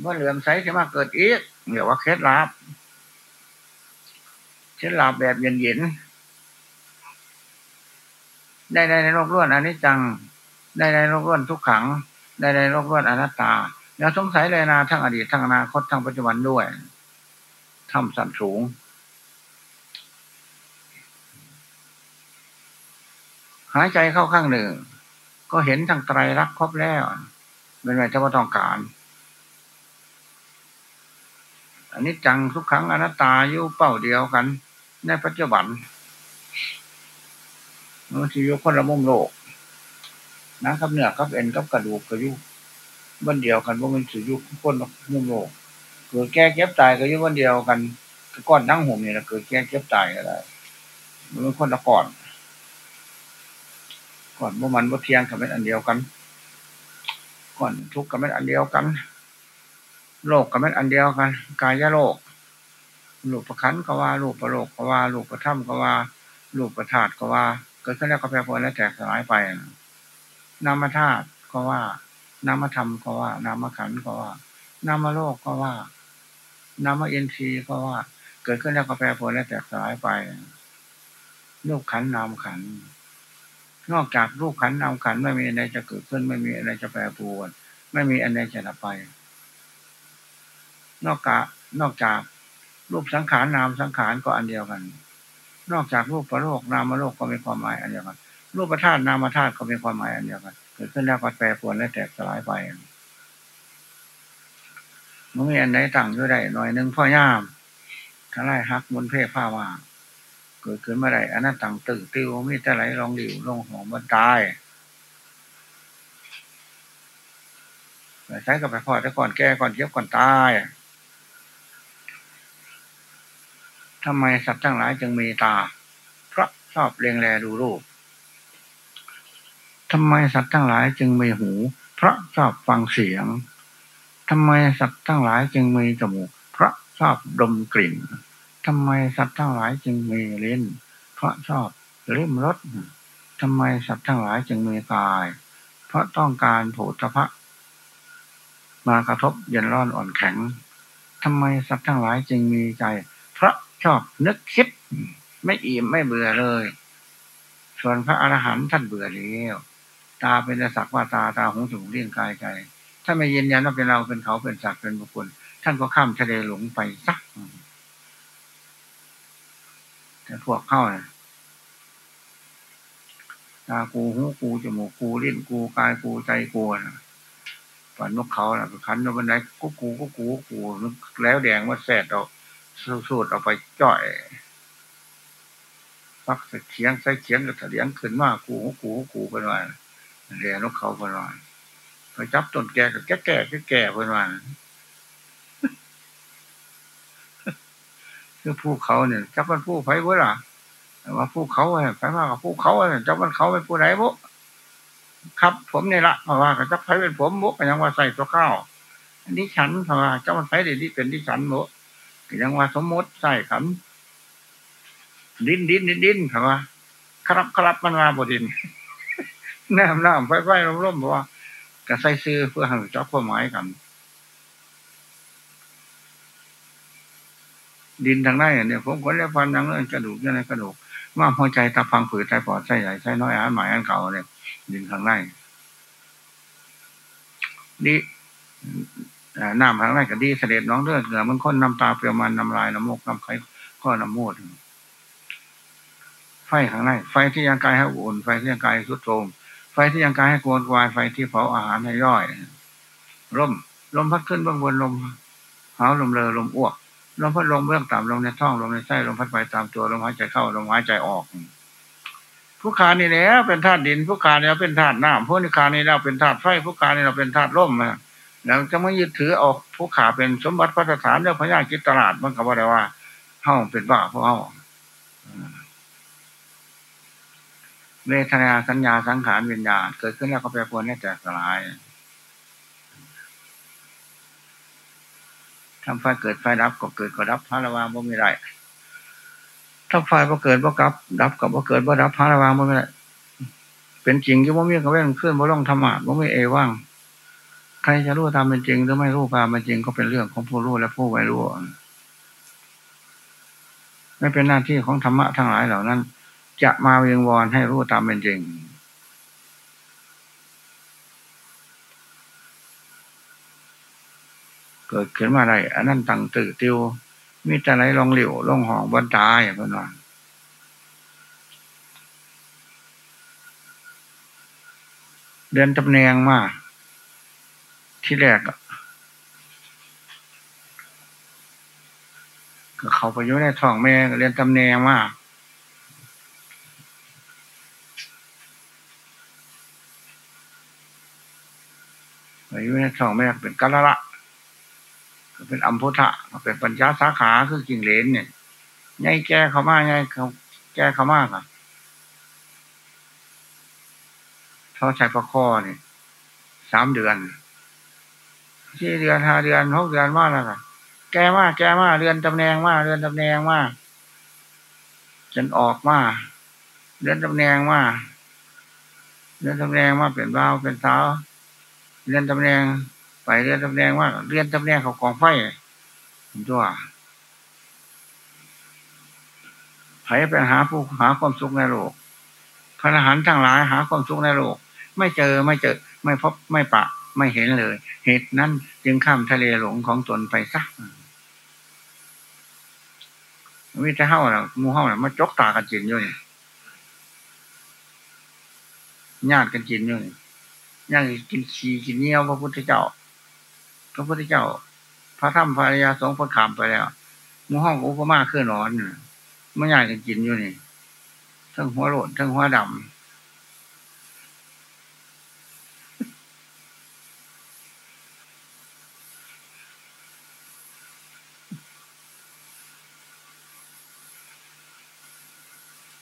เมื่อเหลื่อมใสจะมาเกิดอีกเดี๋ยวว่าเคล็ดลับ เคล็ดลับแบบเย็นเย็นได้ในโลกล้วนอนิจจัง ได้ในโลกล้วนทุกขัง ได้ในโลกล้วนอนัตตาแล้วสงสัยเลยนาทั้งอดีตทั้งอนาคตทั้งปัจจุบันด้วยทำสันสูงหายใจเข้าข้างหนึ่ง ก็เห็นทางไตรลักษณ์ครบแล้ว เป็นไงจะว่าต้องการ อันนี้จังทุกครั้งอนัตตาอยู่เป้าเดียวกัน ในปัจจุบันมันจะอยู่คนละมุมโลกนะครับเนื้อกับเอ็นกับกระดูกก็อยู่วันเดียวกันว่ามันสือยู่คนละมุมโลกเกิดแก้เก็บตายก็อยู่วันเดียวกันก้อนนั่งห่มนี่นะเกิดแก้เก็บตายก็ได้มันคนละก่อนก่อนบ่มันบ่เทียงกับเป็นอันเดียวกันก่อนทุกข์กับเป็นอันเดียวกัน โลกกับเป็นอันเดียวกัน กายโลกลูกประคันก็ว่าลูกประโลกก็ว่าลูกประถ้ำก็ว่าลูกประธาตุก็ว่าเกิดขึ้นแล้วก็แปรปรวนแล้วแตกสลายไปนามธาตุก็ว่านามธรรมก็ว่านามขันก็ว่านามโลกก็ว่านามเอ็นทีก็ว่า เกิดขึ้นแล้วก็แปรปรวนแล้วแตกสลายไปลูกขันนามขัน นอกจากรูปขันนามขันไม่มีอะไรจะเกิดขึ้นไม่มีอะไรจะแปรปรวน ไม่มีอะไรจะดับไป นอกจากนอกจากรูปสังขารนามสังขารก็อันเดียวกัน นอกจากรูปประโลกนามโลกก็มีความหมายอันเดียวกัน รูปธาตุนามธาตุก็มีความหมายอันเดียวกัน เกิดขึ้นแล้วก็แปรปรวนและแตกสลายไปมันมีอันไหนต่างอยู่ได้หน่อยหนึ่งพ่อย่ามถ้าไล่ฮักบนเพศผ้าว่าเกิดขึ้นเมื่อไรอันนั้นต่างตื่นติวมีแต่ไหลลองดิวลงหอมบนตายใช้กับไปพอแต่ก่อนแก่ก่อนเย็บก่อนตาย ทำไมสัตว์ทั้งหลายจึงมีตา เพราะชอบเลียงแลดูรูปทำไมสัตว์ทั้งหลายจึงมีหู เพราะชอบฟังเสียงทำไมสัตว์ทั้งหลายจึงมีจมูก เพราะชอบดมกลิ่นทำไมสัตว์ทั้งหลายจึงมีลิ้น เพราะชอบลิ้มรสทำไมสัตว์ทั้งหลายจึงมีกาย เพราะต้องการโผฏฐะมากระทบเย็นร้อนอ่อนแข็งทำไมสัตว์ทั้งหลายจึงมีใจ เพราะ ชอบนึกคิด ไม่อิ่มไม่เบื่อเลย ส่วนพระอรหันต์ท่านเบื่อแล้วตาเป็นสักว่าตาตาหูจมูกเลี้ยงกายใจถ้าไม่ยืนยันว่าเป็นเราเป็นเขาเป็นสัตว์เป็นบุคคล ท่านก็ข้ามทะเลหลงไปสักแต่พวกเข้าเนี่ยตากูหูกูจมูกกูลิ้นกูกายกูใจกูนะฝันนกเขาน่ะขันนบันไดกูกูกูกูกูแล้วแดงมาแสดออก สูดออกไปจ่อยพักใส่เขียงใส่เขียงกับเถียงขึ้นมากูกูกูเป็นวันเรียนนกเขาเป็นวันไปจับต้นแก่กับแก่แก่แก่แก่เป็นวันคือผู้เขาเนี่ยจับมันผู้ไผ่เวล่ะว่าผู้เขาไผ่มากกับผู้เขาจับมันเขาเป็นผู้ไหนบุครับ ผมเนี่ยละว่ากับจับไผ่เป็นผมบุกยังว่าใส่ตัวข้าวดิฉันเพราะว่าจ้ามันไฟเดี๋ยวนี้เป็นดิฉันโม ยังว่าสมมติใส่คำดินดินดินดินเพราะว่า ครับครับมันมาบดินน้ำน้ำไฟไฟลมลมบอกว่าก็ใส่ซื้อเพื่อให้จับความหมายกัน ดินทางในเนี่ยผมคนเรียกฟันยังเรื่องกระดูกยังไงกระดูกว่าหัวใจตาฟังผืดไตปอดไส้ใหญ่ไส้น้อยอาหารหมายอันเก่าเนี่ยดินทางในนี่ น้ำทางในก็ดีเสด็จน้องเลือดเหลือมันค้นน้ำตาเปรียวมันน้ำลายน้ำมูกน้ำไข้ก็น้ำมูดไฟข้างในไฟที่ยังกายให้อุ่น ไฟที่ยังกายสุดโทมไฟที่ยังกายให้โกนกวายไฟที่เผาอาหารให้ย่อยร่มลมพัดขึ้นเบื้องบนลมหาวลมเลอลมอ้วกลมพัดลมเบื้องต่ำลมในท้องลมในไส้ลมพัดไปตามตัวลมหายใจเข้าลมหายใจออกผู้ขานี่แล้วเป็นธาตุดินผู้ขานี่เราเป็นธาตุน้ำผู้นิขานี่เราเป็นธาตุไฟผู้ขานี่เราเป็นธาตุลมนะ แล้วจะไม่ยึดถือออกผู้ขาเป็นสมบัติพระสถานเรื่องพญาจิตตลาดมันก็ว่าได้ว่าเฮาเป็นบ้าพราะเฮาเวทนาสัญญาสังขารวิญญาณเกิดขึ้นแล้วก็แปรปรวนแน่แตกสลายทำไฟเกิดไฟดับก็เกิดก็ดับพระระวางบ่มีไรถ้าไฟบ่เกิดบ่กลับ ดับกับบ่เกิดบ่ดับพระระวางบ่มีไรเป็นจริงที่บ่มีกระเว้นขึ้นบ่ลงธรรมะบ่มีเอว่าง ใครจะรู้ตามเป็นจริงหรือไม่รู้ตามเป็นจริงก็เป็นเรื่องของผู้รู้และผู้ไม่รู้ไม่เป็นหน้าที่ของธรรมะทั้งหลายเหล่านั้น จะมาเวียงวอนให้รู้ตามเป็นจริง เกิดขึ้นมาได้อันนั้นตั้งตื่นติวมีแต่ไหนลองเหลียวลองห่องบนตายอย่างนั้นว่าเดินตำแหน่งมา ที่แรกก็เขาไปอยู่ในท้องแม่เรียนตำแหน่งมาไปอยู่ในท้องแม่เป็นกัลละเป็นอัมพุทะเป็นปัญญาสาขาคือกิ่งเลนเนี่ยง่ายแก้เขามาง่ายเขาแก้เขามากอะเขาใช้ประคอเนี่ยสามเดือน สี่เดือนห้าเดือนหกเดือนมากแล้วค่ะแกมากแกมากเรือนตำแหน่งมากเรือนตำแหน่งมากจนออกมาเรือนตำแหน่งมากเรือนตำแหน่งมาเป็นบ้าเป็นเท้าเรือนตำแหน่งไปเรือนตำแหน่งมากเรือนตำแหน่งเขากองไฟตัวไผไปหาผู้หาความสุขในโลกพระอรหันต์ทั้งหลายหาความสุขในโลก ไม่เจอไม่เจอ ไม่พบไม่ปะ ไม่เห็นเลย เหตุนั้นจึงข้ามทะเลหลงของตนไปซักวิจะเฮ้าน่ะมูเฮ้าน่ะมาจกตากันจินอยู่นี่ญาติกันจินอยู่นี่ญาติกินชีกินเนี้ยวพระพุทธเจ้า พระพุทธเจ้า พระธรรมพระยาสงฆ์พระขามไปแล้วมูเฮ้าอุปมาเคลื่อนร้อนมันญาติกันจินอยู่นี่ทั้งหัวโลดทั้งหัวดำ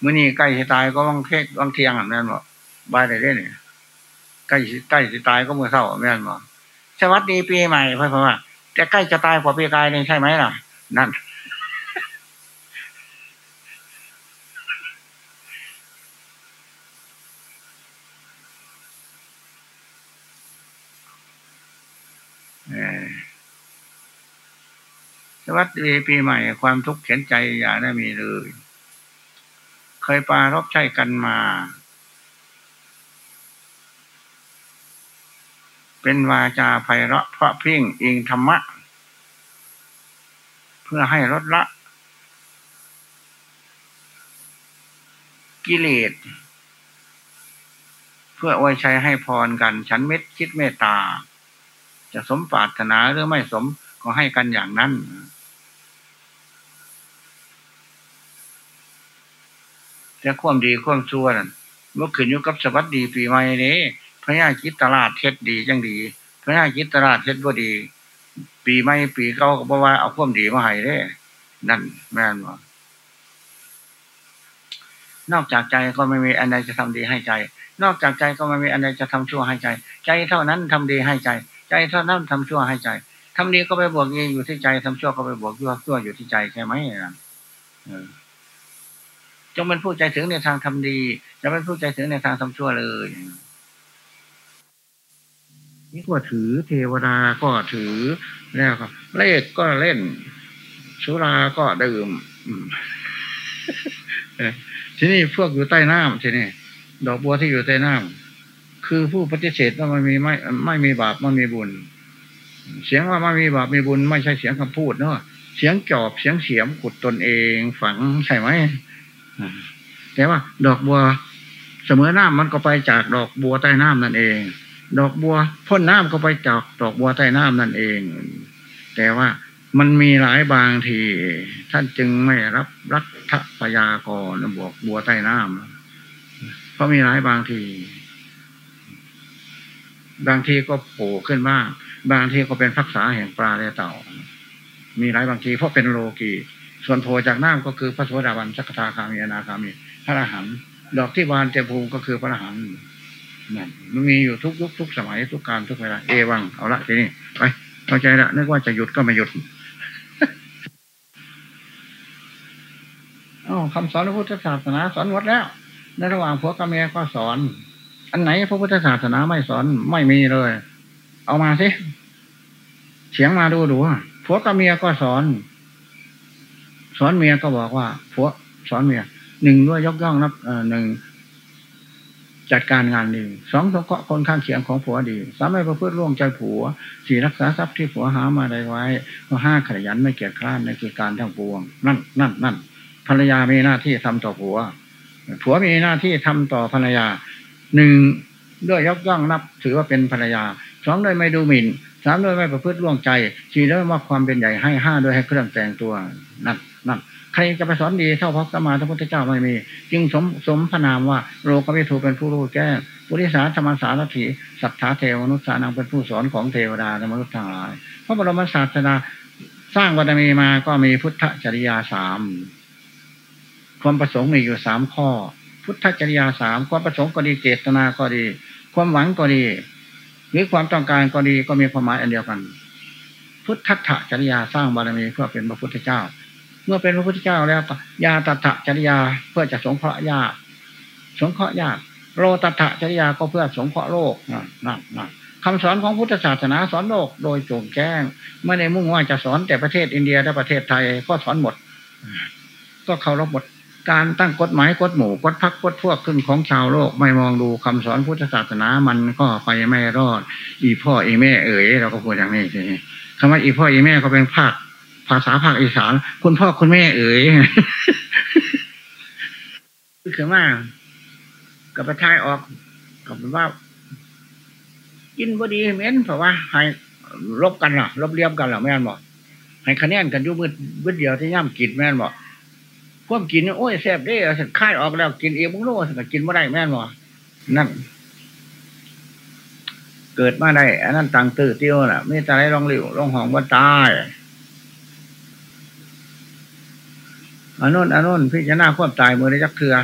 มื่อนี้ใกล้สิตายก็วังเทกวังเทียงแม่นบอกบายได้ได้เนี่ยใกล้ใกล้สิตายก็มือเศร้าแม่นบอกสวัสดีปีใหม่พ่อพ่อว่าจะใกล้จะตายกว่าปีกายนี่ใช่ไหมล่ะ นั่นสวัสดีปีใหม่ ความทุกข์เข็นใจอย่าได้มีเลย เคยปารบใช้กันมา เป็นวาจาไพเราะเพราะพิ้งอิงธรรมะ เพื่อให้ลดละ กิเลสเพื่อไว้ใช้ให้พรกัน ฉันเม็ดคิดเมตตา จะสมปรารถนาหรือไม่สมก็ให้กันอย่างนั้น แต่ความดีความชั่วนั่นเมื่อขึ้นอยู่กับสวัสดีปีใหม่นี้พระญาคิดตลาดเท็ดดีจังดีพระญาคิดตลาดเท็ดบ่ดี ปีใหม่ปีเก่าก็บอกว่าเอาความดีมาให้เด้นั่นแม่นว่านอกจากใจก็ไม่มีอันใดจะทำดีให้ใจ นอกจากใจก็ไม่มีอันใดจะทำชั่วให้ใจ ใจเท่านั้นทำดีให้ใจ ใจเท่านั้นทำชั่วให้ใจทำดีก็ไปบวกเองอยู่ที่ใจทำชั่วก็ไปบวกชั่วชั่วอยู่ที่ใจใช่ไหมนะ จงเป็นผู้ใจถึงในทางทำดีจะเป็นผู้ใจถึงในทางทำชั่วเลย นี่ก็ถือเทวดาก็ถือแล้วก็เลขก็เล่น สุราก็ดื่มทีนี้พวกอยู่ใต้น้ำทีนี้ดอกบัวที่อยู่ใต้น้ำคือผู้ปฏิเสธว่ามันมีไม่ไม่มีบาปไม่มีบุญ เสียงว่าไม่มีบาปมีบุญ ไม่ใช่เสียงคำพูดเนาะเสียงจอบเสียงเสียมขุดตนเองฝังใช่ไหม แต่ว่า ดอกบัวเสมอน้ำมันก็ไปจากดอกบัวใต้น้ำนั่นเอง ดอกบัวพ่นน้ำก็ไปจากดอกบัวใต้น้ำนั่นเอง แต่ว่ามันมีหลายบางที ท่านจึงไม่รับรัฐพยากรบวกบัวใต้น้ำเพราะมีหลายบางที บางทีก็โผล่ขึ้นบ้างบางทีก็เป็นพักษาแห่งปลาและเต่า มีหลายบางทีเพราะเป็นโลกี ส่วนโผล่จากน้ำก็คือพระสวสดาบันสักทาคามีอนาคามี พระอรหันต์ดอกที่บานเต็มภูมิก็คือพระอรหันต์นั่นมันมีอยู่ทุกยุคทุกสมัยทุกการทุกเวลาเอวังเอาละทีนี้ไปเข้าใจละนึกว่าจะหยุดก็ไม่หยุดอ๋อคำสอนพระพุทธศาสนาสอนหมดแล้วในระหว่างผัวกับเมียก็สอน อันไหนพระพุทธศาสนาไม่สอนไม่มีเลย เอามาสิเสียงมาดูดูผัวกับเมียก็สอน สอนเมียก็บอกว่าผัวสอนเมียหนึ่งด้วยยกย่องนับหนึ่งจัดการงานดีสองสงเคราะห์คนข้างเคียงของผัวดีสามไม่ประพฤติร่วงใจผัวสี่รักษาทรัพย์ที่ผัวหามาได้ไว้ห้าขยันไม่เกียจคร้านในกิจการทั้งปวง นั่นนั่นนั่นภรรยามีหน้าที่ทำต่อผัว ผัวมีหน้าที่ทำต่อภรรยาหนึ่งด้วยยกย่องนับ ถือว่าเป็นภรรยาสองด้วยไม่ดูหมิ่นสามด้วยไม่ประพฤติร่วงใจสี่ด้วยมอบความเป็นใหญ่ให้ห้าด้วยให้เครื่องแต่งตัวนั่น นั่นใครจะไปสอนดีเท่าพระสัมมาสัมพุทธเจ้าไม่มี จึงสมสมพนามว่าโลกวิทูเป็นผู้รู้แจ้ปุริสาธรรมสารถีสัทธาเทวนุสานังเป็นผู้สอนของเทวดาและมนุษย์ทั้งหลายพระบรมศาสดาสร้างบารมีมาก็มีพุทธจริยาสามความประสงค์มีอยู่สามข้อ พุทธจริยาสามความประสงค์ก็ดีเจตนาก็ดี ความหวังก็ดี หรือความต้องการก็ดีก็มีความหมายอันเดียวกัน พุทธะจริยาสร้างบารมีเพื่อเป็นพระพุทธเจ้า เมื่อเป็นพระพุทธเจ้าแล้วยาตัถะจริยาเพื่อจะสงเคราะห์ญาติสงเคราะห์ญาติโลตัถะจริยาก็เพื่อสงเคราะห์โลกนั่นนั่นคำสอนของพุทธศาสนาสอนโลกโดยโจงแจ้งไม่ได้มุ่งว่าจะสอนแต่ประเทศอินเดียและประเทศไทยก็สอนหมด ก็เคารพหมดการตั้งกฎหมายกฎหมู่กฎพักกฎพวกขึ้นของชาวโลกไม่มองดูคำสอนพุทธศาสนามันก็ไปไม่รอด อีพ่ออีแม่เอ๋ยเราก็พูดอย่างนี้ใช่ไหมคำว่าอีพ่ออีแม่ก็เป็นภาค ภาษาภาคอีสานคุณพ่อคุณแม่เอ๋ยคือว่ากับประทายออกกับว่า กินพอดีเหม็นเพราะว่าให้ลบกันหรอลบเลียมกันหรอแม่นบอกให้คะแนนกันยุ่มืดมืดเดียวที่ย่ำกินแม่นบอกพวกกินโอ้ยแซ่บได้สันค่ายออกแล้ว กินเองมึงโน่สันกินไม่ได้แม่นบอกนั่นเกิดมาได้อันนั้นต่างตื่นเตี้ยวน่ะไม่ตายลองหลิวลองหองว่าตาย อันนู้นอันนู้นพี่จะหน้าควบตายมือได้จักเถือ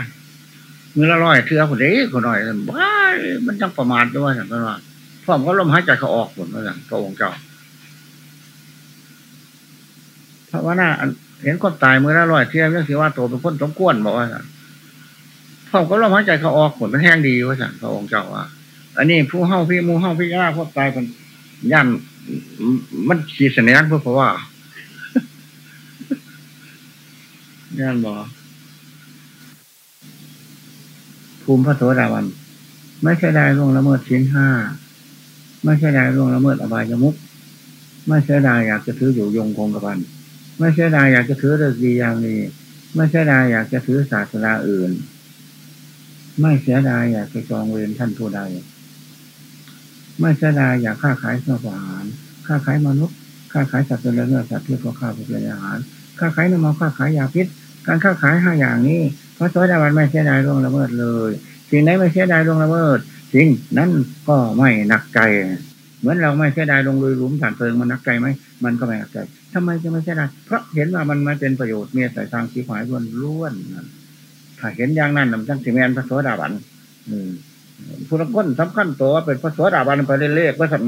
มือละร้อยเถือคนเด็กคนหน่อยว้ามันจังประมาทด้วยสันว่าพร้อมก็ลมหายใจเขาออกหมดเหมือนกันพระองค์เจ้าพระว่าหน้าเห็นควบตายมือละร้อยเถือเรื่องที่ว่าโตเป็นคนสมควรบอกว่าพร้อมก็ลมหายใจเขาออกหมดมันแห้งดีว่าสันพระองค์เจ้าว่า อันนี้ผู้เฮาพี่มูเฮาพี่ย่าควบตายคนย่านมันขีดเสนียนเพื่อเพราะว่า นี่นบอกภูมิพระโสดาวันไม่ใช่ได้ล่วงละเมิดชิ้นห้าไม่ใช่ได้ล่วงละเมิดอบายมุกไม่ใช่ได้อยากจะถืออยู่ยงคงกระพันไม่ใช่ได้อยากจะถือเรื่องดีอย่างนี้ไม่ใช่ได้อยากจะถือศาสนาอื่น ไม่เสียดายอยากจะจองเวรท่านผู้ใด ไม่เสียดายอยากค้าขายเสื้อผ้าค้าขายมนุษย์ค้าขายสัตว์เป็นเนื้อสัตว์เพื่อข้าวเพื่ออาหาร ค้าขายน้ำมันค้าขายยาพิษ การค้าขายห้าอย่างนี้พระโสดาบันไม่เสียดายล่วงละเมิดเลยสิ่งไหนไม่เสียดายล่วงละเมิดสิ่งนั้นก็ไม่หนักใจ เหมือนเราไม่เสียดายลงลุยหลุมฐานเพลิงมันนักใจไหมมันก็ไม่หนักใจทำไมจะไม่เสียดายเพราะเห็นว่ามันไม่เป็นประโยชน์มีแต่ทางสีหายล้วนล้วนถ้าเห็นอย่างนั้นนำจังสิแมนพระโสดาบันผู้ละคนสำคัญตัวเป็นพระโสดาบันไปเรื่อยๆก็สั่น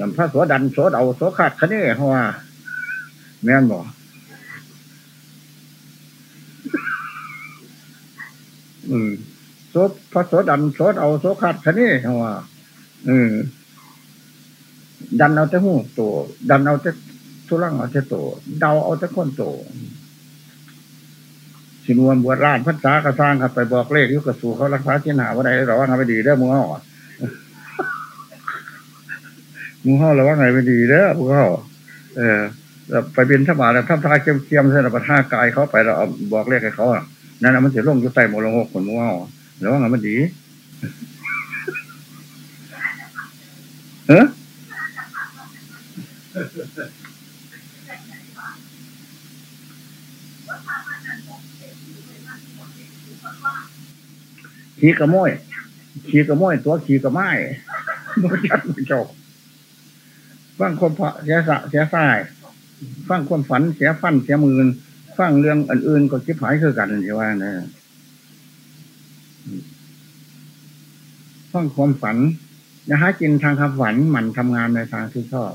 ลำพระโสดันโสเดาโสขาดคะเนเขาว่าแม่นบอก อืมโสพระโสดันโสเดาโสขาดคะเนเขาว่าอืมดันเอาแต่หูโตดันเอาแต่ทุลังเอาแต่โตเดาเอาแต่คนโตสินวนบวชราชพัฒษากระสร้างครับไปบอกเลขยุกระสูเขารักษาที่หนาว่าใดเราว่าไงไม่ดีเด้อมึงอะมึงห่อเราว่าไงไม่ดีเด้อมึงห่อเออไปบินธบาแล้วทับทาเคียมเคียมเส้นประท่ากายเขาไปเราเอาบอกเลขให้เขาอะ นั่นมันจะล่งอยู่ใต้หมลงหกคนมึงห่อแล้วว่าไงมันดีเออขี่กระโมยขี่กระโมยตัวขี่กระไม้บ่จัดบ่จบฟังความเสียสะเสียสายฟังความฝันเสียฟันเสียมือ ฟังเรื่องอื่นๆก็คิดหายคือกันใช่ว่านะฟังความฝันอย่าหากินทางคำฝันหมั่นทำงานในทางที่ชอบ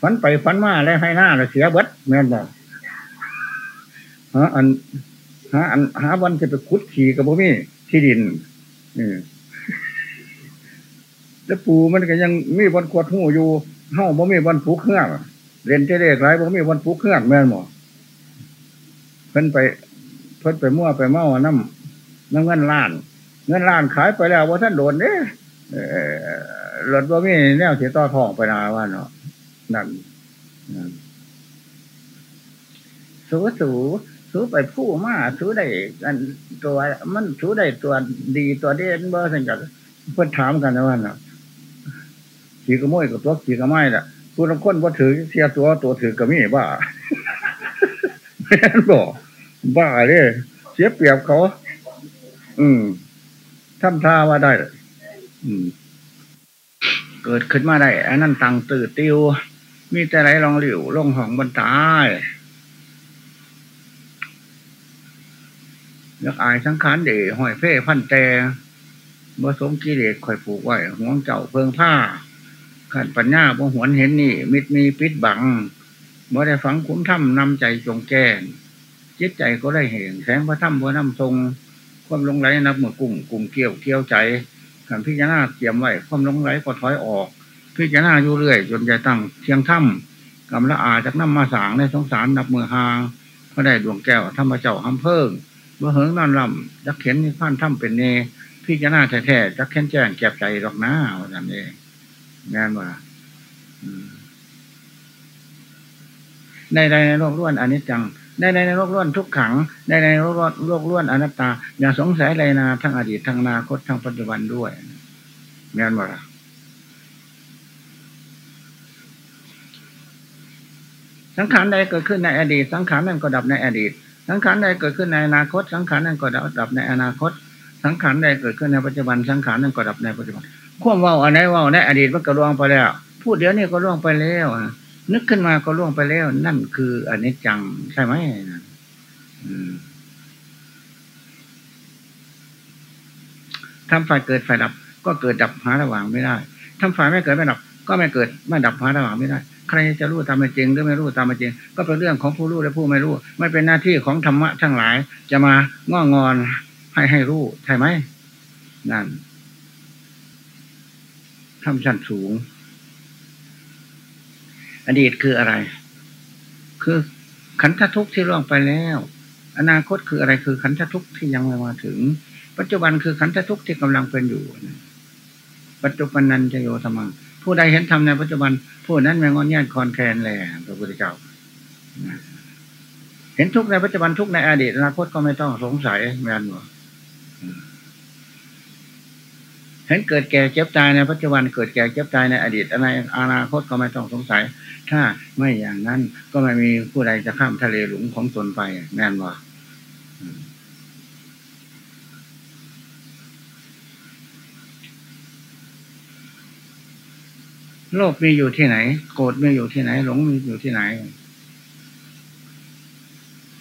ฝันไปฝันมาแล้วให้หน้าแล้วเสียเบิดแม่นบอกฮะอันหาอันหาวันจะไปขุดขี่กับพวกนี้ที่ดินนี่แล้วปูมันก็ยังมีวันขวดหูอยู่เฮ้าบ่มีวันผูกเครื่อง เรียนเจเด็กไรบ่มีวันผูกเครื่องแม่นหมอเพิ่นไปเพิ่นไปมั่วไปเมาน้ำน้ำเงินล้าน เงินล้านขายไปแล้วว่าท่านโดนเด้หลดบ่มีแนวเสียต่อทองไปนาว่าเนาะนั่นสูสูสูไปผู้มาสูได้กันตัวมันสูได้ตัวดีตัวเด่นเบ่สังกัดเพื่อนถามกันนะว่าเนาะขี่กระโมยกับตัวขี่กระไม้ละ ผู้ลงคนว่าถือเสียตัวตัวถือกระมีบ้าแม่นบอกบ้าเลยเสียเปรียบเขา อืมทำท่าว่าได้ อืม เกิดขึ้นมาได้อันนั้นตังตื่นติว มีแต่ไรลองหลิวลงห้องบนตายยักอายสังขารเด๋หอยเพ่พันแต่บ่สมกิเลสข่อยผูกไว้ห่วงเจ้าเพิงผ้า ขันปัญญาบ่หวนเห็นนี่ มิดมีปิดบังบ่ได้ฝังคุ้มถ้ำนำใจจงแก้จิตใจก็ได้เห็นแสงพระถ้ำพระน้ำทรง ความลงไหลนับเหมือนกุ้งกุ้งเกี่ยวเกี่ยวใจขันพิจารณาเตรียมไว้ความลงไหลก็ถอยออก พิจารณาอยู่เรื่อย จนใจตั้งเทียงถ้ำกำละอาจากน้ำมาสางในสงสารนับมือหางก็ได้ดวงแก้วธรรมเจ้าหำเพิ่งเมื่อเหิงนอนลำจักเข็นนี่พันถ้ำเป็นเนพี่จะน่าแท้ๆจักเข็นแจ้งแก็บใจดอกหน้าว่าอย่างนี้ งานว่าในในโลกล้วนอนิจจังในในโลกล้วนทุกขังในในโลกโลกล้วนอนัตตา อย่าสงสัยเลยนะทั้งอดีตทั้งอนาคตทั้งปัจจุบันด้วยงานว่าสังขารใดเกิดขึ้นในอดีต สังขารนั้นก็ดับในอดีต สังขารใดเกิดขึ้นในอนาคต สังขารนั้นก็ดับในอนาคต สังขารใดเกิดขึ้นในปัจจุบันสังขารนั้นก็ดับในปัจจุบันควบว่าอันไหนว่าในอดีตมันก็ล่วงไปแล้ว พูดเดี๋ยวนี้ก็ล่วงไปแล้วนึกขึ้นมาก็ล่วงไปแล้ว นั่นคืออนิจจังใช่ไหมทำฝ่ายเกิดฝ่ายดับ ก็เกิดดับหาระหว่างไม่ได้ทำฝ่ายไม่เกิดไม่ดับ ก็ไม่เกิดไม่ดับหาระหว่างไม่ได้ ใครจะรู้ตามเป็นจริงหรือไม่รู้ตามเป็นจริง ก็เป็นเรื่องของผู้รู้และผู้ไม่รู้ ไม่เป็นหน้าที่ของธรรมะทั้งหลาย จะมาง้องอน ให้ให้รู้ใช่ไหมนั่นทำชั้นสูง อดีตคืออะไร คือขันธทุกข์ที่ล่วงไปแล้ว อนาคตคืออะไรคือขันธทุกข์ที่ยังไม่มาถึง ปัจจุบันคือขันธทุกข์ที่กำลังเป็นอยู่ ปัจจุบันนันจะโยธรรมผู้ใดเห็นธรรมในปัจจุบัน ผู้นั้นไม่งอนแย่นคอนแคนแหล่พระพุทธเจ้าเห็นทุกในปัจจุบันทุกในอดีตอนาคตก็ไม่ต้องสงสัยแม่นหรอ เห็นเกิดแก่เจ็บตายในปัจจุบันเกิดแก่เจ็บตายในอดีตในอนาคตก็ไม่ต้องสงสัย ถ้าไม่อย่างนั้นก็ไม่มีผู้ใดจะข้ามทะเลหลุมของตนไปแน่นว่าโลภมีอยู่ที่ไหน โกรธมีอยู่ที่ไหน หลงมีอยู่ที่ไหน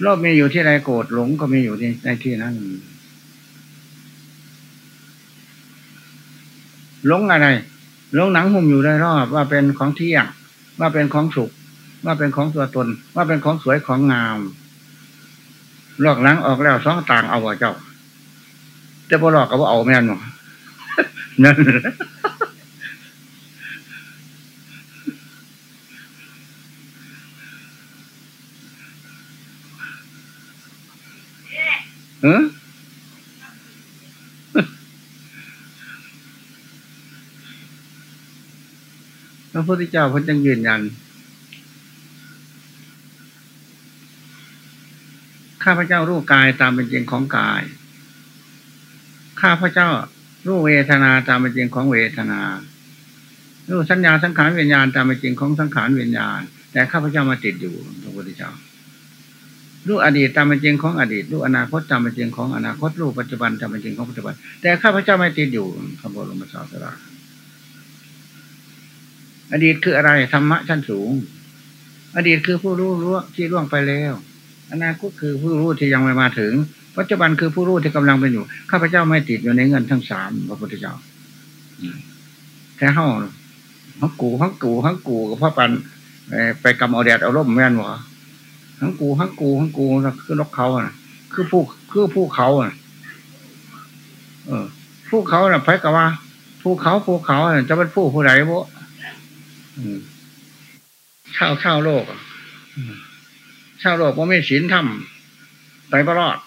โลภมีอยู่ที่ใดโกรธหลงก็มีอยู่ในที่นั้น หลงอะไรหลงหนังหุ้มอยู่ได้รอบว่าเป็นของเที่ยง ว่าเป็นของสุข ว่าเป็นของตัวตน ว่าเป็นของสวยของงามลอกหลังออกแล้วสองต่างเอาว่าเจ้า แต่พอหลอกก็ว่าเอาแม่นหรอนั่นเออ พระพุทธเจ้าพระจังยืนยัน ข้าพเจ้ารู้กายตามเป็นจริงของกาย ข้าพเจ้ารู้เวทนาตามเป็นจริงของเวทนา รู้สัญญาสังขารวิญญาณตามเป็นจริงของสังขารวิญญาณ แต่ข้าพเจ้ามาติดอยู่พระพุทธเจ้ารู้อดีตตามเป็นจริงของอดีตรู้อนาคตตามเป็นจริงของอนาคตรู้ปัจจุบันตามเป็นจริงของปัจจุบัน แต่ข้าพเจ้าไม่ติดอยู่พระบรมศาสดา อดีตคืออะไรธรรมะชั้นสูง อดีตคือผู้รู้รู้ที่ล่วงไปแล้ว อนาคตคือผู้รู้ที่ยังไม่มาถึง ปัจจุบันคือผู้รู้ที่กำลังเป็นอยู่ ข้าพเจ้าไม่ติดอยู่ในเงินทั้งสามพระพุทธเจ้าแค่ห้องห้องกูห้องกูห้องกูกับพ่อปันไปกำเอาแดดเอาร่มแม่นหรอทั้งกูทั้งกูทั้งกูคือนกเขาอะ คือผู้คือผู้เขาอะ เออผู้เขาน่ะไปกับว่าผู้เขาผู้เขาจะเป็นผู้ผู้ใดบ่ ชาวชาวโลกชาวโลกว่าไม่ศีลธรรมไปประรอด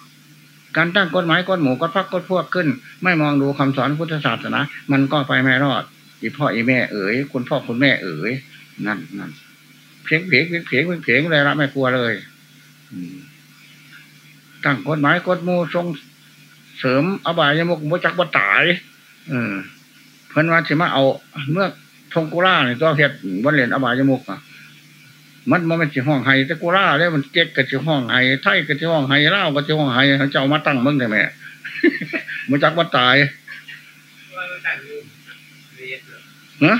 การตั้งกฎหมายกฎหมู่กฎพักกฎพวกขึ้น ไม่มองดูคำสอนพุทธศาสนามันก็ไปไม่รอดอีพ่ออีแม่เอ๋ยคุณพ่อคุณแม่เอ๋ยนั่นนั่นเพียงเพียงเพียงเพียงเพียงเลยละไม่กลัวเลยตั้งกฎหมายกฎมูทรงเสริมอบายยมุกบุจักบ่ตาย เออเพิ่นว่าสิมาเอาเมื่อ ทงกุล่าเนี่ยตัวเห็ดวันเหรียญอบายยมุกอะมันมันเป็นจีห้องไห้แต่กุล่าเนี่ยมันเก๊กกับจีห้องไห้ไทยกับจีห้องไห้เล่ากับจีห้องไห้เขาเจ้ามาตั้งมึงได้ไหมบุจักบ่ตายเนะ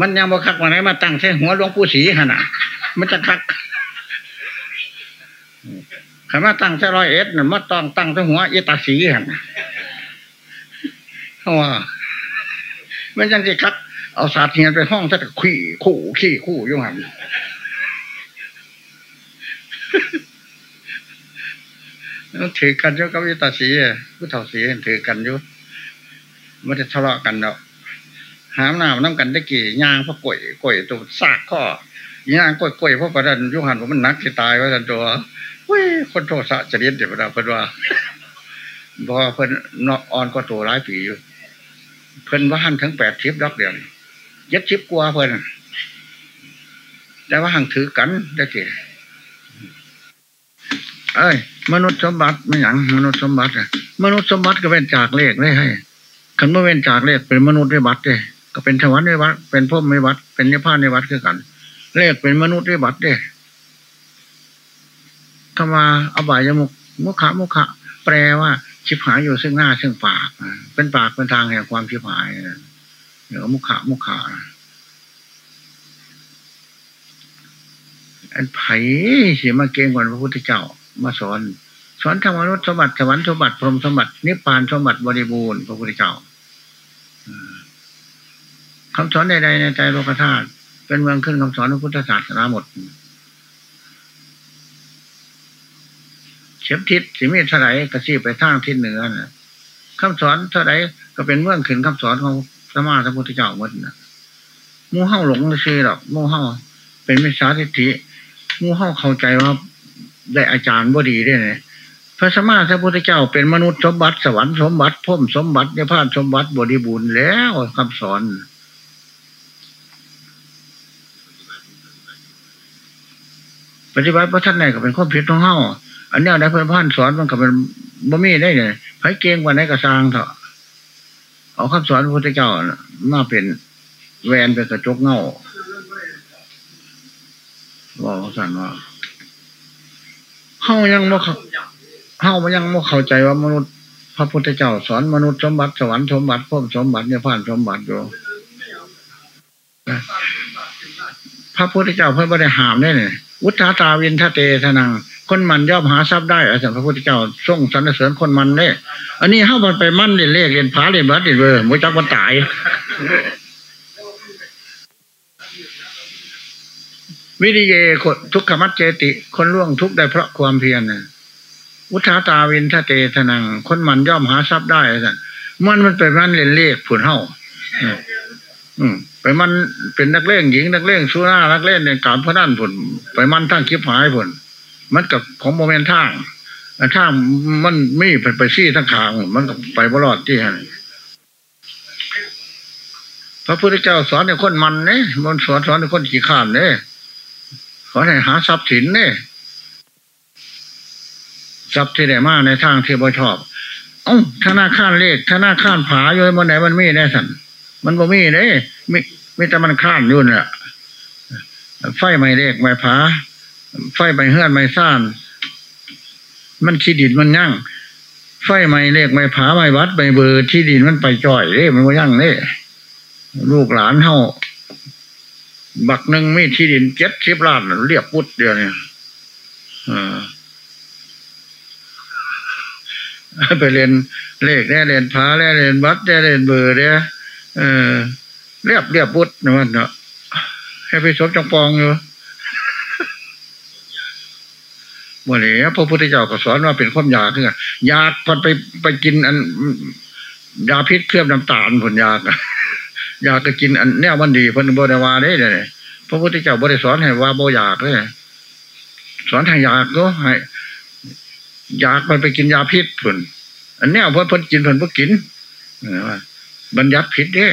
มันยังบ่คักมาไหนมาตั้งใช่หัวหลวงปู่ศรีขนาดมันจะคักขามาตั้งใช่ร้อยเอ็ดนั่นมาต้องตั้งใช่หัวเอตาสีหันเขา ว่ามันยังจะคักเอาสาดเทียนไปห้องถ้าจะขี้คู่ขี้คู่ยุ่งหันถือกันเยอะกับเอตาสีผู้เฒ่าสีถือกันอยู่มันจะทะเลาะกันเนาะหามหน้ำน้ำกันได้กี่ย่างพระก่อยก่อยตัวซากข้อย่างก่อยก่อยพระประดันยุหันผมมันนักที่ตายว่าจันตัวเว้ยคนโทษสะจะเรียนเดี๋ยวเราเพิ่นว่าพอเพิ่นนออ่อนก็ตัวร้ายปีอยู่ เพิ่นว่าหันทั้งแปดชิปดอกเดียวยัดชิปกลัวเพิ่นแต่ว่าหังถือกันได้กี่เอ้ย มนุษย์สมบัติไม่หยังมนุษย์สมบัติอะมนุษย์สมบัติก็เป็นจากเลขได้ให้คันเมื่อเว้นจากเลขเป็นมนุษย์ได้บัตรเลยก็เป็นสวรรค์ในวัดเป็นพรมในวัดเป็นนิพพานในวัดคือกัน เลขเป็นมนุษย์ในบัตรเด้คำว่าอบายมุกมุขะมุขะแปลว่า ชิบหายอยู่ซึ่งหน้าซึ่งปาก เป็นปากเป็นทางแห่งความชิบหายเดี๋ยวมุขะมุขะอันไผ่เสียมาเก่งกว่าพระพุทธเจ้า มาสอนสอนธรรมนุษย์สมบัติสวรรค์สมบัติพรหมสมบัตินิพพานสมบัติบริบูรณ์พระพุทธเจ้าคำสอนใดๆในใจโลกธาตุเป็นเมืองขึ้นคำสอนของพุทธศาสนาหมด เฉียบทิศสิมีเท่าไรกระซีไปทางทิศเหนือนะคำสอนเท่าไรก็เป็นเมื่องขึ้นคำสอนของสมาสัมพุทธเจ้าหมดนะมูเฮ้าหลงไม่ใช่หรอกมูเฮ้าเป็นมิจฉาทิฏฐิมูเฮ้าเข้าใจว่าได้อาจารย์บ่ดีได้ไงพระสมมาสัมพุทธเจ้าเป็นมนุษย์สมบัติสวรรค์สมบัติพุ่มสมบัติเนี่ยพานสมบัติบริบูรณ์แล้วคำสอนปฏิบัติพระท่านไหนก็เป็นข้อผิดของเฮา อันนี้ได้เพื่อนพ่านสอนมันก็เป็นบ่มีได้เนี่ยไผเก่งกว่าไหนก็สร้างเถอะเอาคำสอนพระพุทธเจ้ามาเป็นแวนเป็นกระจกเงาบอกสั่นว่าเฮายังม่เฮามันยังม่เข้าใจว่ามนุษย์ พระพุทธเจ้าสอนมนุษย์สมบัติสวรรค์สมบัติพุ่มสมบัติเนี่ยผ่านสมบัติอยู่พระพุทธเจ้าเพิ่นไม่ได้หามได้เนี่ยวุฒาตาวินทะเตทนัง คนมันย่อมหาทรัพย์ได้อาจารย์พระพุทธเจ้าทรงสรรเสริญคนมันเนี่ยอันนี้ห้ามันไปมั่นเรียนเลขเรียนผาเรียนวัดเรียนเบอร์มุจักมันตายวิริเยทุกขมัจเจติ คนล่วงทุกได้เพราะความเพียรนะอุทาตาวินทะเตทนัง คนมันย่อมหาทรัพย์ได้อาจารย์มันมันไปมันเรียนเลขผุนเฮาอืม ไปมันเป็นนักเล่นหญิงนักเล่นสู้หน้านักเล่นในการพนันผลไปมันทั้งคลิปหายผล มันกับของโมเมนต์ทางทางมันไม่ไปไปซี่ทั้งขาง มันกับไปบลอดที่ฮะพระพุทธเจ้าสอนในคนมันเนี่ยมันสอนสอนในคนขี้ข้านเนี่ยสอนให้หาทรัพย์สินเนี่ยทรัพย์ที่ได้มาในทางที่บ่ชอบอ๋อธนาคารเลขธนาคารผาอยู่บนไหนมันมีแน่สันมันบ่มีเด้ไม่ไม่แต่มันข้านยุ่นแหละไฟไม่เลขไม่ผา ไฟไม่เฮือนไม่ซ่าน มันที่ดินมันยั่งไฟไม่เลขไม่ผาไม่วัดไม่เบอร์ที่ดินมันไปจ่อยเด้มันก็ยั่งเด้ลูกหลานเฮาบักหนึ่งมีที่ดินเจ็ดสิบล้านเรียบพุทธเดียวเนี่ยไปเรียนเลขได้เรียนผาได้เรียนวัดได้เรียนเบอร์ได้เออเรียบเรียบพุทธนะมันเนาะให้ไปสมจังปองอยู่ วันนี้พระพุทธเจ้าก็สอนว่าเป็นความอยากคืออยากพอไปไปกินอันยาพิษเคลือบน้ำตาลผลยากอยากจะกินอันเนี้ยมันดีพนบริวาได้เลยพระพุทธเจ้าบริสอนให้ว่าโบอยากเลยสอนทางอยากก็ให้อยากมันไปกินยาพิษผลอันเนี้ยพอพ้นกินผลพอกินบัญญัติผิดเด้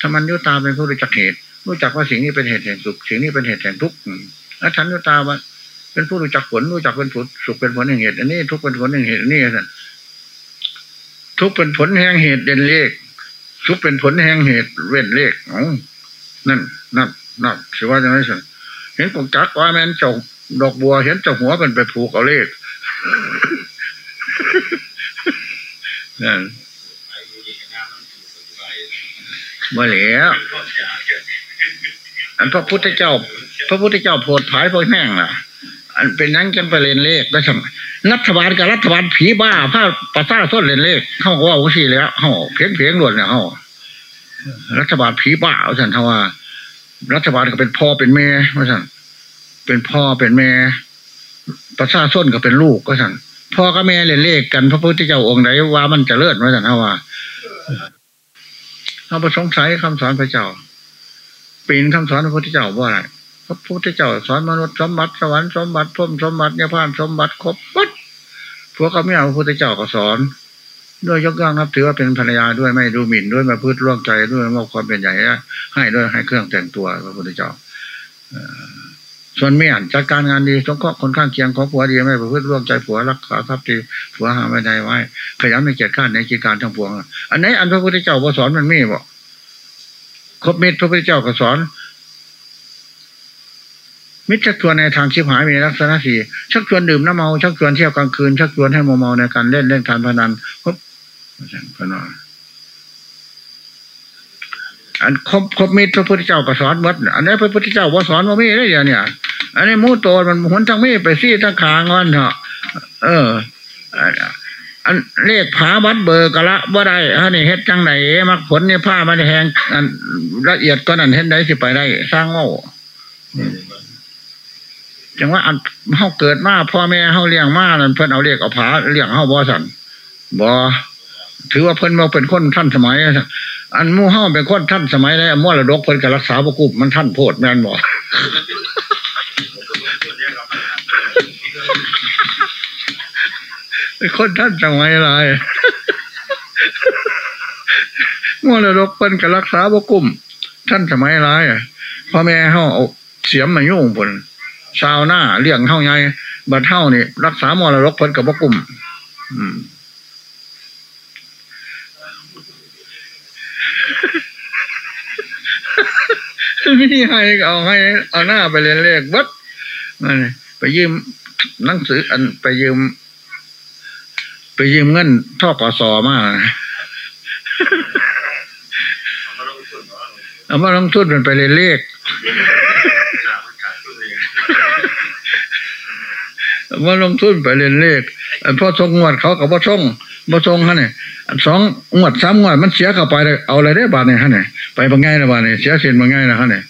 ถ้ามันยุตาเป็นผู้รู้จักเหตุ รู้จักว่าสิ่งนี้เป็นเหตุแห่งสุขสิ่งนี้เป็นเหตุแห่งทุกข์แล้วฉันยุตาว่า เป็นผู้รู้จักผลรู้จักเป็นผลสุขเป็นผลแห่งเหตุอันนี้ทุกเป็นผลแห่งเหตุอันนี้สันทุกเป็นผลแห่งเหตุเด่นเลขทุกเป็นผลแห่งเหตุเว้นเลขอ๋อนั่นนั่นนั่นสิว่าจะไม่สิเห็นกงจักว่าแม่นจ้าดอกบัว เห็นจ้าหัวเป็นไปผูกเอาเลขนั่นมาแล้วอันพระพุทธเจ้า พระพุทธเจ้าโพดผายพอแห้งล่ะ อันเป็นนั้นกันไปเรียนเลขได้สมัยรัฐบาลกับรัฐบาลผีบ้าผ้าประสาส้นเรียนเลขเข้าว่าวิธีแล้วเข้าเพียงเพียงหลวนเนี่ยเข้ารัฐบาลผีบ้าเอาสันทว่า รัฐบาลก็เป็นพ่อเป็นแม่ว่าสันเป็นพ่อเป็นแม่ประสาส้นก็เป็นลูกก็สันพ่อกับแม่เรียนเลขกันพระพุทธเจ้าองค์ไหนว่ามันจะเลิศว่าสันทว่าเอาประสงสัยคำสอนพระเจ้าปีนคำสอนพระพุทธเจ้าว่าอะไร พระพุทธเจ้าสอนมนุษย์สมบัติสวรรค์สมบัติพรมสมบัติเนี่ยพานสมบัติครบวัดพวกเขาไม่เอาพระพุทธเจ้าก็สอน ด้วยยกย่องนับถือว่าเป็นภรรยาด้วยไม่ดูหมิ่นด้วยมาพืชร่วงใจด้วยมอบความเป็นใหญ่ให้ด้วยให้เครื่องแต่งตัวพระพุทธเจ้าส่วนเมียนจัดการงานดีสงเคราะห์คนข้างเคียงของผัวดีไม่ประพฤติร่วงใจผัวรักษาทรัพย์ดีผัวหาไม่ได้ไว้ขยันไม่เกียจข้านในกิจการทั้งปวงอันไหนอันพระพุทธเจ้าสอนมันไม่บอกครบเม็ดพระพุทธเจ้าก็สอน มิจฉาชวนในทางชิบหายมีลักษณะสี่ชักชวนดื่มน้ำเมาชักชวนเที่ยวกลางคืนชักชวนให้เมาเมาในการเล่นเล่นการพนันครบพนันอันครบครบมิตรพระพุทธเจ้าก็สอนวัดอันนี้พระพุทธเจ้าว่าสอนว่าม่ได้เดี๋ยวเนี่ย อันนี้มูโตมันหุนทั้งมีไปซี่ทั้งขางวันเถอะเออ อันเลขผาบัดเบอร์กะละว่าได้ฮะนี่เฮ็ดจังไหนมักผลเนี่ยผ้ามันแหงอันละเอียดก็นั่นเฮ็ดได้สิไปได้ สร้างโง่ จังว่าอันเฮาเกิดมาพ่อแม่เฮาเลี้ยงมานั่นเพิ่นเอาเรียกเอาผาเลี้ยงเฮาบ่สันบ่ถือว่าเพิ่นมาเป็นคนท่านสมัย อันมู่เฮาเป็นคนท่านสมัยได้มั่วระดกเพิ่นก็รักษาบ่กุบมันท่านโพดแม่นบ่เป็นคนท่านสมัยอะไรมระดกเพิ่นก็รักษาบ่กุมท่านสมัยไรพ่อแม่เฮาเอาเสียมมายุ่งผล ชาวหน้าเลี้ยงเท่าไงบัดเท่านี่รักษามรดกเพิ่นกับบกุ่มอืมไม่ให้เอาให้เอาหน้าไปเรียนเลขวัดไปยืมหนังสืออันไปยืม ไปยืมเงินท่อกสอมากนะเอามาลงทุนมันไปเรียนเลข ว่าลงทุนไปเรียนเลขพ่อทรงงวดเขากับพ่อทรงพ่อทรงฮะเนี่ยสองงวดสามงวดมันเสียเข้าไปเลยเอาอะไรได้บาทเนี่ยฮะเนี่ยไปบางไงนะบาทเนี่ยเสียเสียนบางไงนะฮะเนี่ย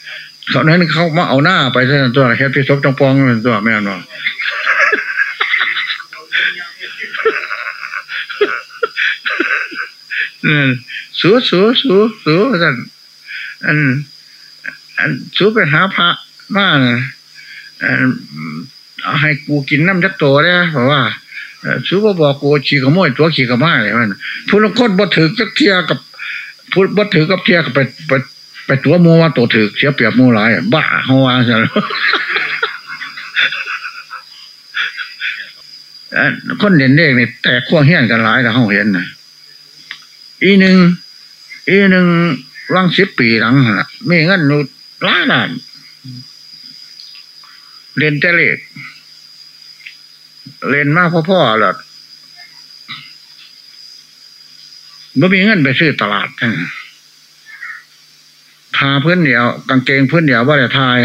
เขานั้นเขามาเอาหน้าไปซะตัวเฮ็ดพิศพจงปองเป็นตัวแม่นบ่นั่นสูสูสูสูสั่นอัน อันสู้ไปหาพระมานะอัน เอาให้กูกินน้ำจักโตได้เพราะว่าเอ่อสูบ่บอกกูขี่ขโมยตัวขี่ขม้าเลยมันผู้ละคนบ่ถือจักเทียกับผู้บ่ถือกับเทียกับไปไปไปตัวมูว่าตัวถือเสียเปรียบมูหลายบ้าเฮาว่าซั่นอันคนเด่นเลขนี่แตกขั้วเฮี้ยนกันหลายแล้วเฮาเห็นนะอีหนึ่งอีหนึ่งว่างสิบปีหลังนล่ะมีเงินอยู่ล้านล้านเรียนแต่เลข เรียนมากพ่อๆแล้วบ่มีเงินไปซื้อตลาดทาพื้นเดียวกางเกงพื้นเดียวว่าแต่ทาย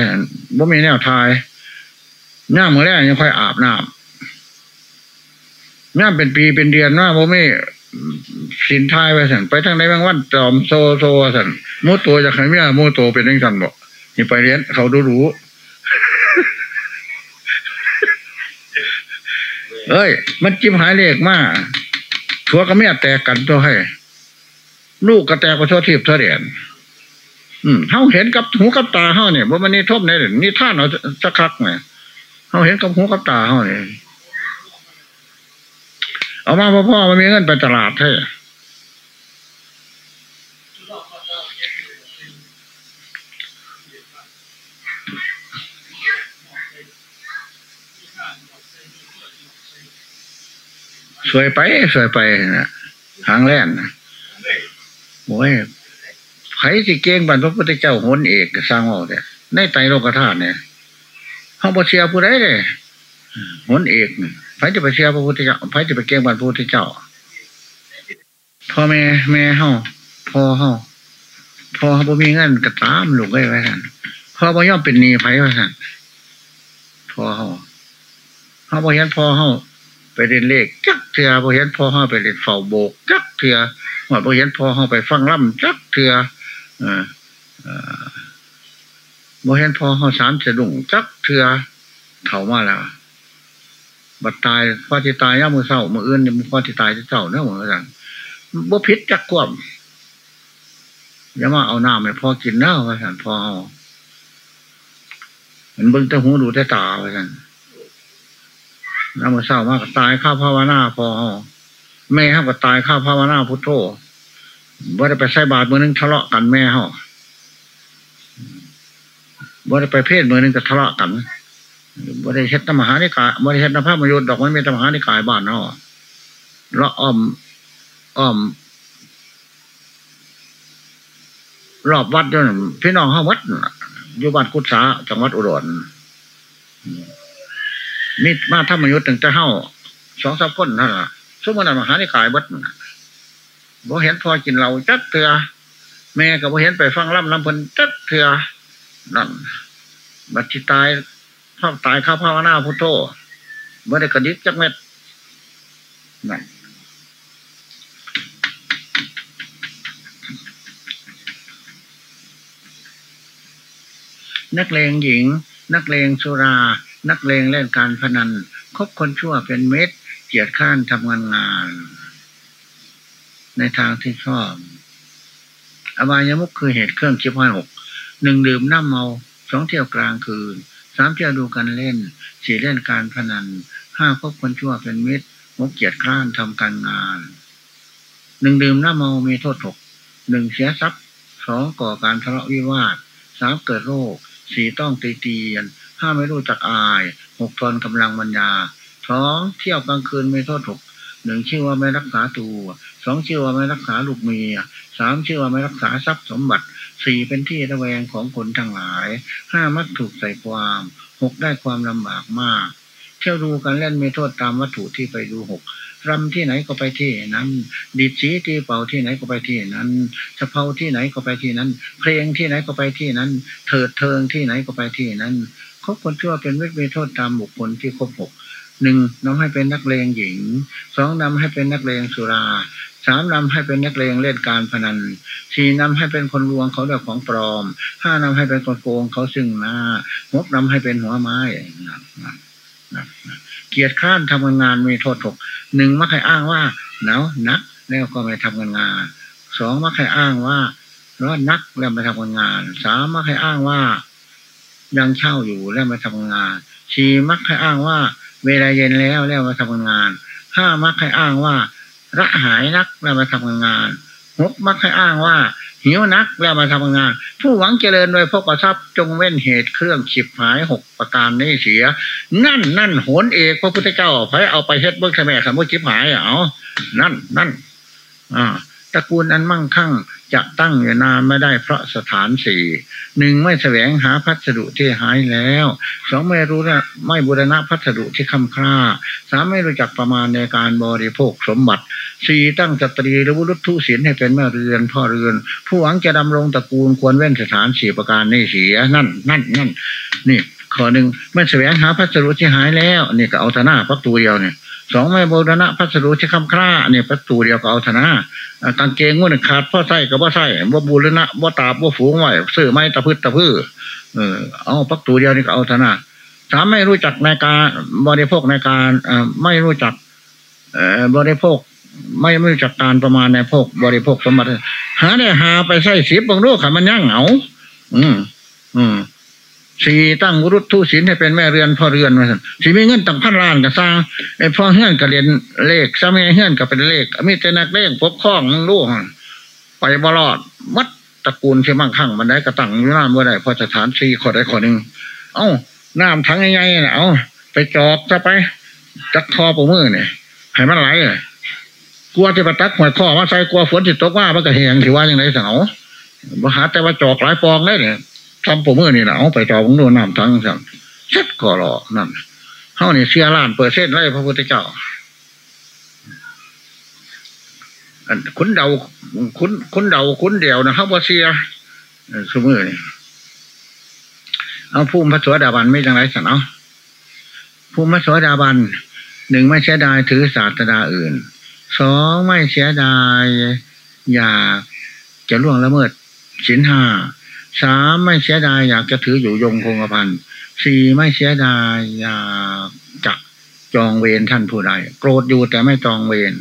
บ่มีแนวทายย่ามมือแรกยังค่อยอาบน้ำย่าเป็นปีเป็นเดือนว่าบ่มีสินทายไปสั่นไปทางไหนบางวันจอมโซโซสั่นมูตัวจะใครไม่ได้มูตัวเป็นยังสั่นบอกนี่ไปเรียนเขาดูรู้ เอ้ย มันจิ้มหายเลขมากผัวกับเมียแตกกันตัวให้ ลูกก็แตกไปทั่วทิพย์ทั่วเดียนอืมเขาเห็นกับหูกับตาเขาเนี่ยว่ามันนี่ทบในนี่ท่านเราสักคักไหมเขาเห็นกับหูกับตาเขาเนี่ยเอามาพ่อพ่อมันมีเงินไปตลาดใช่ สวยไปสวยไปนะหางแล่นนะโอ้ยไผ่สิเก่งบันพระพุทธเจ้าหนเอกสร้างเอาเนี่ยในไตโลกธาตุเนี่ยเขาบ่เชียผู้ใดเลยหนเอกนี่จะไปเชียพระพุทธเจ้าไผ่จะไปเก่งบันพระพุทธเจ้าพ่อแม่แม่เฮาพ่อเฮาพ่อเขาบ่มีเงินก็ตามลูกไว้ไว้ท่านพ่อบ่ย่อมเป็นนีไผ่ไว้ท่านพ่อเฮาเฮาบ่เห็นพ่อเฮา ไปเรียนเลขจักเถื่อบ่เห็นพ่อเฮาไปเรียนเฝ้าโบกจักเถื่อหอดบ่เห็นพ่อเฮาไปฟังล่ำจักเถื่อเอเอเห็นพ่อเฮาสามสะดุ้งจักเถื่อเข้ามาแล้วบัดตายพอที่ตายย่ามือเศร้ามืออื่นนี่พอที่ตายจะเศร้าเนอะเหมือนกันบ่พิษจักควมอย่ามาเอาน้ำให้พ่อกินเนอะว่าสันพ่อเอาเหมือนเบิ่งต่หูดูแต่ตาว่าสัน น้ำมือเศร้ามากตายข้าภาวนาพ่อแม่ห้าก็ตายข้าภาวนาพุทโธว่าได้ไปใส่บาตรมือนึงทะเลาะกันแม่เฮาว่าได้ไปเพศมือนึงก็ทะเลาะกันบ่ได้เฮ็ดตมหานิกายบ่ได้เฮ็ดนภาพมยุทธ์ดอกไม้เมตมหานิกายบ้านเนาะละอ้อมอ้อมรอบวัดด้วยพี่น้องห้าวัดอยู่บ้านกุศาจังหวัดอุดร นี่มาธรรมยุทธ์ถึงจะเฮ้าสองสามคนนั่นแหละสมมติมหานิกายวัดบ่เห็นพอกินเหล้าจักเถื่อแม่ก็บ่เห็นไปฟังล่ำลำเพิ่นจักเถื่อนั่นบัดที่ตายภาพตายข้าภาวนาพุทโธเมื่อได้กระดิกจักเม็ดนั่นนักเลงหญิง นักเลงสุรา นักเลงเล่นการพนันคบคนชั่วเป็นเม็ดเกียรติข้านทำงานงาน ในทางที่ชอบอบายมุกคือเหตุเครื่องคิดห้อยหกหนึ่งดื่มน้ำเมาสองเที่ยวกลางคืนสามเที่ยวดูกันเล่นสี่เล่นการพนันห้าคบคนชั่วเป็นมิตรหกเกียรติข้านทำการงานหนึ่งดื่มน้ำเมามีโทษหกหนึ่งเสียทรัพย์สองก่อการทะเลาะวิวาทสามเกิดโรคสี่ต้องตีเตียน ห้าไม่รู้จักอายหกทนกำลังปัญญาสองเที่ยวกลางคืนไมีโทษหกหนึ่งชื่อว่าไม่รักษาตัวสองชื่อว่าไม่รักษาลูกเมียสามชื่อว่าไม่รักษาทรัพย์สมบัติสี่เป็นที่ระแวงของคนทั้งหลายห้ามักถูกใส่ความหกได้ความลำบากมากเที่ยวดูกันเล่นไมีโทษตามวัตถุที่ไปดูหกรำที่ไหนก็ไปที่นั้น ดีดสีตีเป่าที่ไหนก็ไปที่นั้นสะเพาที่ไหนก็ไปที่นั้น เพลงที่ไหนก็ไปที่นั้น เถิดเทิงที่ไหนก็ไปที่นั้น คบคนชั่วเป็นวิมีโทษตามบุคคลที่คบหกหนึ่งนำให้เป็นนักเลงหญิงสองนำให้เป็นนักเลงสุราสามนำให้เป็นนักเลงเล่นการพนันสี่นำให้เป็นคนลวงเขาด้วยของปลอมห้านำให้เป็นคนโกงเขาซึ่งหน้าหกนำให้เป็นหัวไม้เกียรติข้านทำงานมีโทษถกหนึ่งมักให้อ้างว่าหนาวนักแล้วก็ไม่ทำงานสองมักให้อ้างว่าร้อนนักแล้วไม่ทำงานสามมักให้อ้างว่า ยังเช่าอยู่แล้วม่ทำงานสี่มักให้อ้างว่า เวลาเย็นแล้วแล้วมาทำงานห้ามักให้อ้างว่าระหายนักแล้วมาทำงานหกมักให้อ้างว่า หิวนักแล้วมาทำงาน ผู้หวังเจริญโดยพกระทับจงเว้นเหตุเครื่องฉิบหายหกประการนี้เสีย นั่นนั่นโหนเอกพระพุทธเจ้าไผเอาไปเฮ็ดเบิกแม่คำว่าฉิบหายเอานั่นนั่นอ่า ตระกูลอันมั่งคั่งจะตั้งอยู่นานไม่ได้เพราะสถานสี่หนึ่งไม่แสวงหาพัสดุที่หายแล้วสองไม่รู้นะไม่บูรณะพัสดุที่คำค่าสามไม่รู้จักประมาณในการบริโภคสมบัติสี่ตั้งสตรีหรือวุฒิทุศิลให้เป็นแม่เรือนพ่อเรือน ผู้หวังจะดำรงตระกูลควรเว้นสถานสี่ประการนี่เสียนั่นนั่นนั่นนี่ข้อหนึ่งไม่แสวงหาพัสดุที่หายแล้วนี่ก็เอาธนาพักตัวเดียวเนี่ย สองไม่บูรณะพัสดุที่คำคร่าเนี่ยพักตัวเดียวก็เอาธนากางเกงมันขาดพ่อไส้กับพ่อไส้ว่าบูรณะว่าตาว่าฝูงไหวซื้อไม้ตะพื้ตะพื้เออเอาพักตัวเดียวนี่ก็เอาธนาสามไม่รู้จักในการบริโภคในการอไม่รู้จักเอบริโภคไม่ไม่รู้จักการประมาณในพวกบริโภคสมบัติหาได้หาไปใส่สิบบางโรคขันมันยั่งเหงาอืมอืม สี่ตั้งวรุษทุศิลให้เป็นแม่เรือนพ่อเรือนมาสิสี่มีเงินตั้งพันล้านก็สร้างไอ้พ่อเฮือนก็เรียนเลขสามีเฮือนก็เป็นเลขมีแต่นักเลขพกข้องลูกไปบลอดวัดตระกูลที่มั่งคั่งมันได้กระตั้งอยู่น้ำเมื่อใดพอสถานสี่ขอได้ขอหนึ่งเอ้าน้ำทั้งใหญ่ๆนะเอ้าไปจอกจะไปจักคอปูมือเนี่ยให้มันไหลเลยกลัวจะไปตักหอยข้อมาใส่กลัวฝนจะตกว่ามันก็แหงถือว่าอย่างไรสังเอาบ่หาแต่ว่าจอกหลายปองได้เนี่ย ทำปูมือนี่นะเอาไปจอกมึงดูน้ำทั้งสั่งเช็ดก่อรอนั่นเฮานี่เสียล้านเปอร์เซ็นต์เลยพระพุทธเจ้าอันคุณเดาคุณคุณเดาคุณเดียวนะเขาบ่เสียเสมือนี่เอาภูมิพระสวสดาบันไม่จังไรสันเอาภูมิพระสวสดาบันหนึ่งไม่เสียดายถือศาสดาอื่นสองไม่เสียดาย อยากจะล่วงละเมิดศีลห้า สามไม่เสียดายอยากจะถืออยู่ยงคงกระพันสี่ไม่เสียดายอยากจะจองเวรท่านผู้ใดโกรธอยู่แต่ไม่จองเวร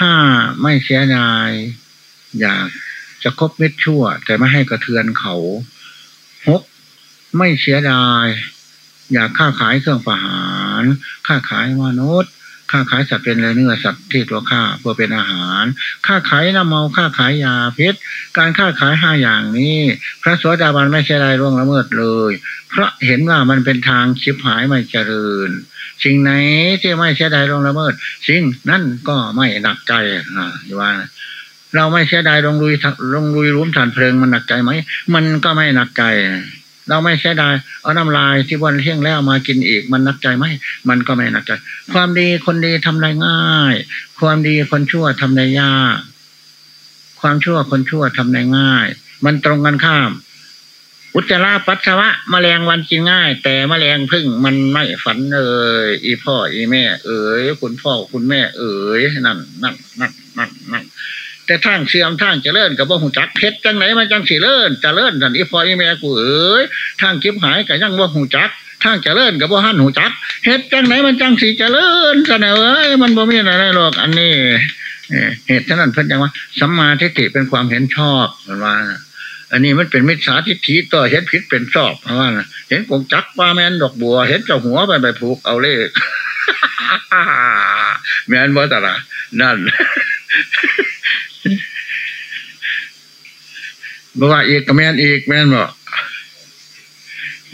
ห้าไม่เสียดายอยากจะคบมิตรชั่ว แต่ไม่ให้กระเทือนเขาหกไม่เสียดาย อยากค้าขายเครื่องประหาร ค้าขายมนุษย์ ค้าขายสัตว์เป็นเนื้อสัตว์ที่ตัวข้าเพื่อเป็นอาหาร ค้าขายน้ำเมาค้าขายยาพิษ การค้าขายห้าอย่างนี้ พระสวสดาบันไม่เสียดายร่วงละเมิดเลย เพราะเห็นว่ามันเป็นทางชิบหายไม่เจริญ สิ่งไหนที่ไม่เสียดายลงละเมิด สิ่งนั่นก็ไม่หนักใจอ่าอยู่ว่า เราไม่เสียดายลงลุยลงลุยรุมฐานเพลิงมันหนักใจไหมมันก็ไม่หนักใจ เราไม่เสียดายเอาน้ำลายที่วันเที่ยงแล้วมากินอีก มันนักใจไหมมันก็ไม่นักใจ ความดีคนดีทำได้ง่าย ความดีคนชั่วทำได้ยาก ความชั่วคนชั่วทำได้ง่าย มันตรงกันข้าม อุจจาระปัสสาวะแมลงวันกินง่าย แต่แมลงพึ่งมันไม่ฝันเลยอีพ่ออีแม่ เอ๋ยคุณพ่อคุณแม่ เอ๋ยนั่นนั่นนั่นนั่นนั่น แต่ทางเสื่อมทางเจริญกับว่าหูจักเพชรจังไหนมันจังสีเลิ่นเจริญสันอีพ่ออีแม่กูเอ๋ยทางคิบหายกับยังว่าหูจักทางเจริญกับว่าหันหูจักเฮ็ดจังไหนมันจังสีเจริญกันเอ้ยมันบ่มีอะไรหรอกอันนี้เหตุฉะนั้นเพิ่นจังว่าสัมมาทิฏฐิเป็นความเห็นชอบเพิ่นว่าอันนี้มันเป็นมิจฉาทิฏฐิต่อเห็นผิดเป็นชอบเพราะว่าเห็นกงจักปลาแมนดอกบัว เห็นเจ้าหัวไปไปผูกเอาเลขแมนบ่ตะละนั่น บ่ว่าอีกก็แมนอีกแมนบ่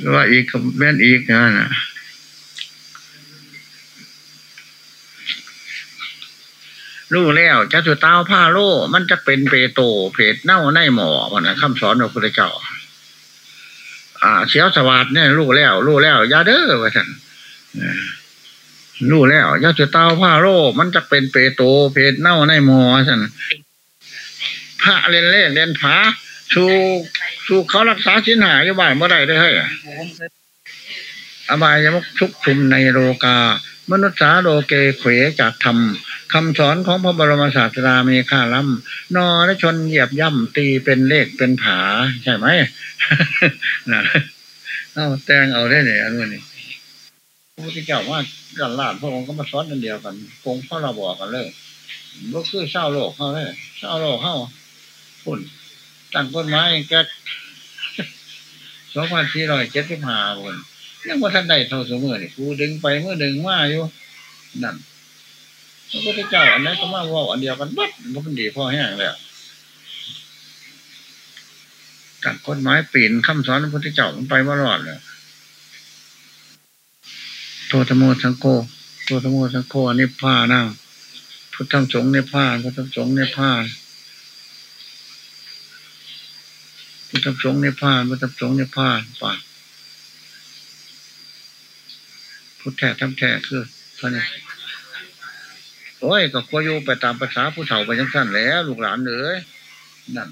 บ่ว่าอีกก็แมนอีกนั่นะรู้แล้วจะสุเต้าผ้าโลมันจะเป็นเปโตเพดเน่าในหมอมันนะคำสอนของพระเจ้า อ่าเสียวสวัสดเนี่ยรู้แล้ว รู้แล้วยาเด้อว่าท่านรู้แล้วยาสุเต้าผ้าโลมันจะเป็นเปโตเพดเน่าในหมอท่านพระเล่นเล่นเล่นผา สู้สู้เขารักษาชิ้นหายู่บ้านเมื่อไรได้เฮ้อบายมุกชุกชุมในโลกา มนุษย์สาโลเกเขวจากธรรมคำสอนของพระบรมศาสดามีค่าล้ำนอและชนเหยียบย่ำตีเป็นเลขเป็นผา ใช่ไหมนะเอาแต่งเอาได้เนี่ยอันนี้พระพุทธเจ้าว่ากันลาดพระองค์ก็มาสอนอันเดียวกันคงพ่อเราบอกกันเลยก็คือเศร้าโลกเขาเลยเศร้าโลกเขาพุ่น ตั้งต้นไม้ก๊กสองพันสี่ร้อยเจ็ดสิบห้าคนยังว่าท่านใดเท่าเสมอนี่กูดึงไปเมื่อดึงมาอยู่นั่นพระพุทธเจ้าอันนั้นก็มาว่าอันเดียวกันบัดมันเป็นดีพ่อแห้งแล้วตัดกฎหมายปีนคำสอนพระพุทธเจ้ามันไปว่ารอดเลยโทธโมสังโฆโทธโมสังโฆนิพพานั่งพุทธสงฆ์นิพพานพุทธสงฆ์นิพพาน พุทธสงฆ์นิพานพุทธสงฆ์นิพานป่าพุทธแท้ทำแท้คือเท่านี้โอ้ยก็ควรอยู่ไปตามภาษาผู้เฒ่าไปยังสั้นแล้ว ลูกหลานเลยนั่น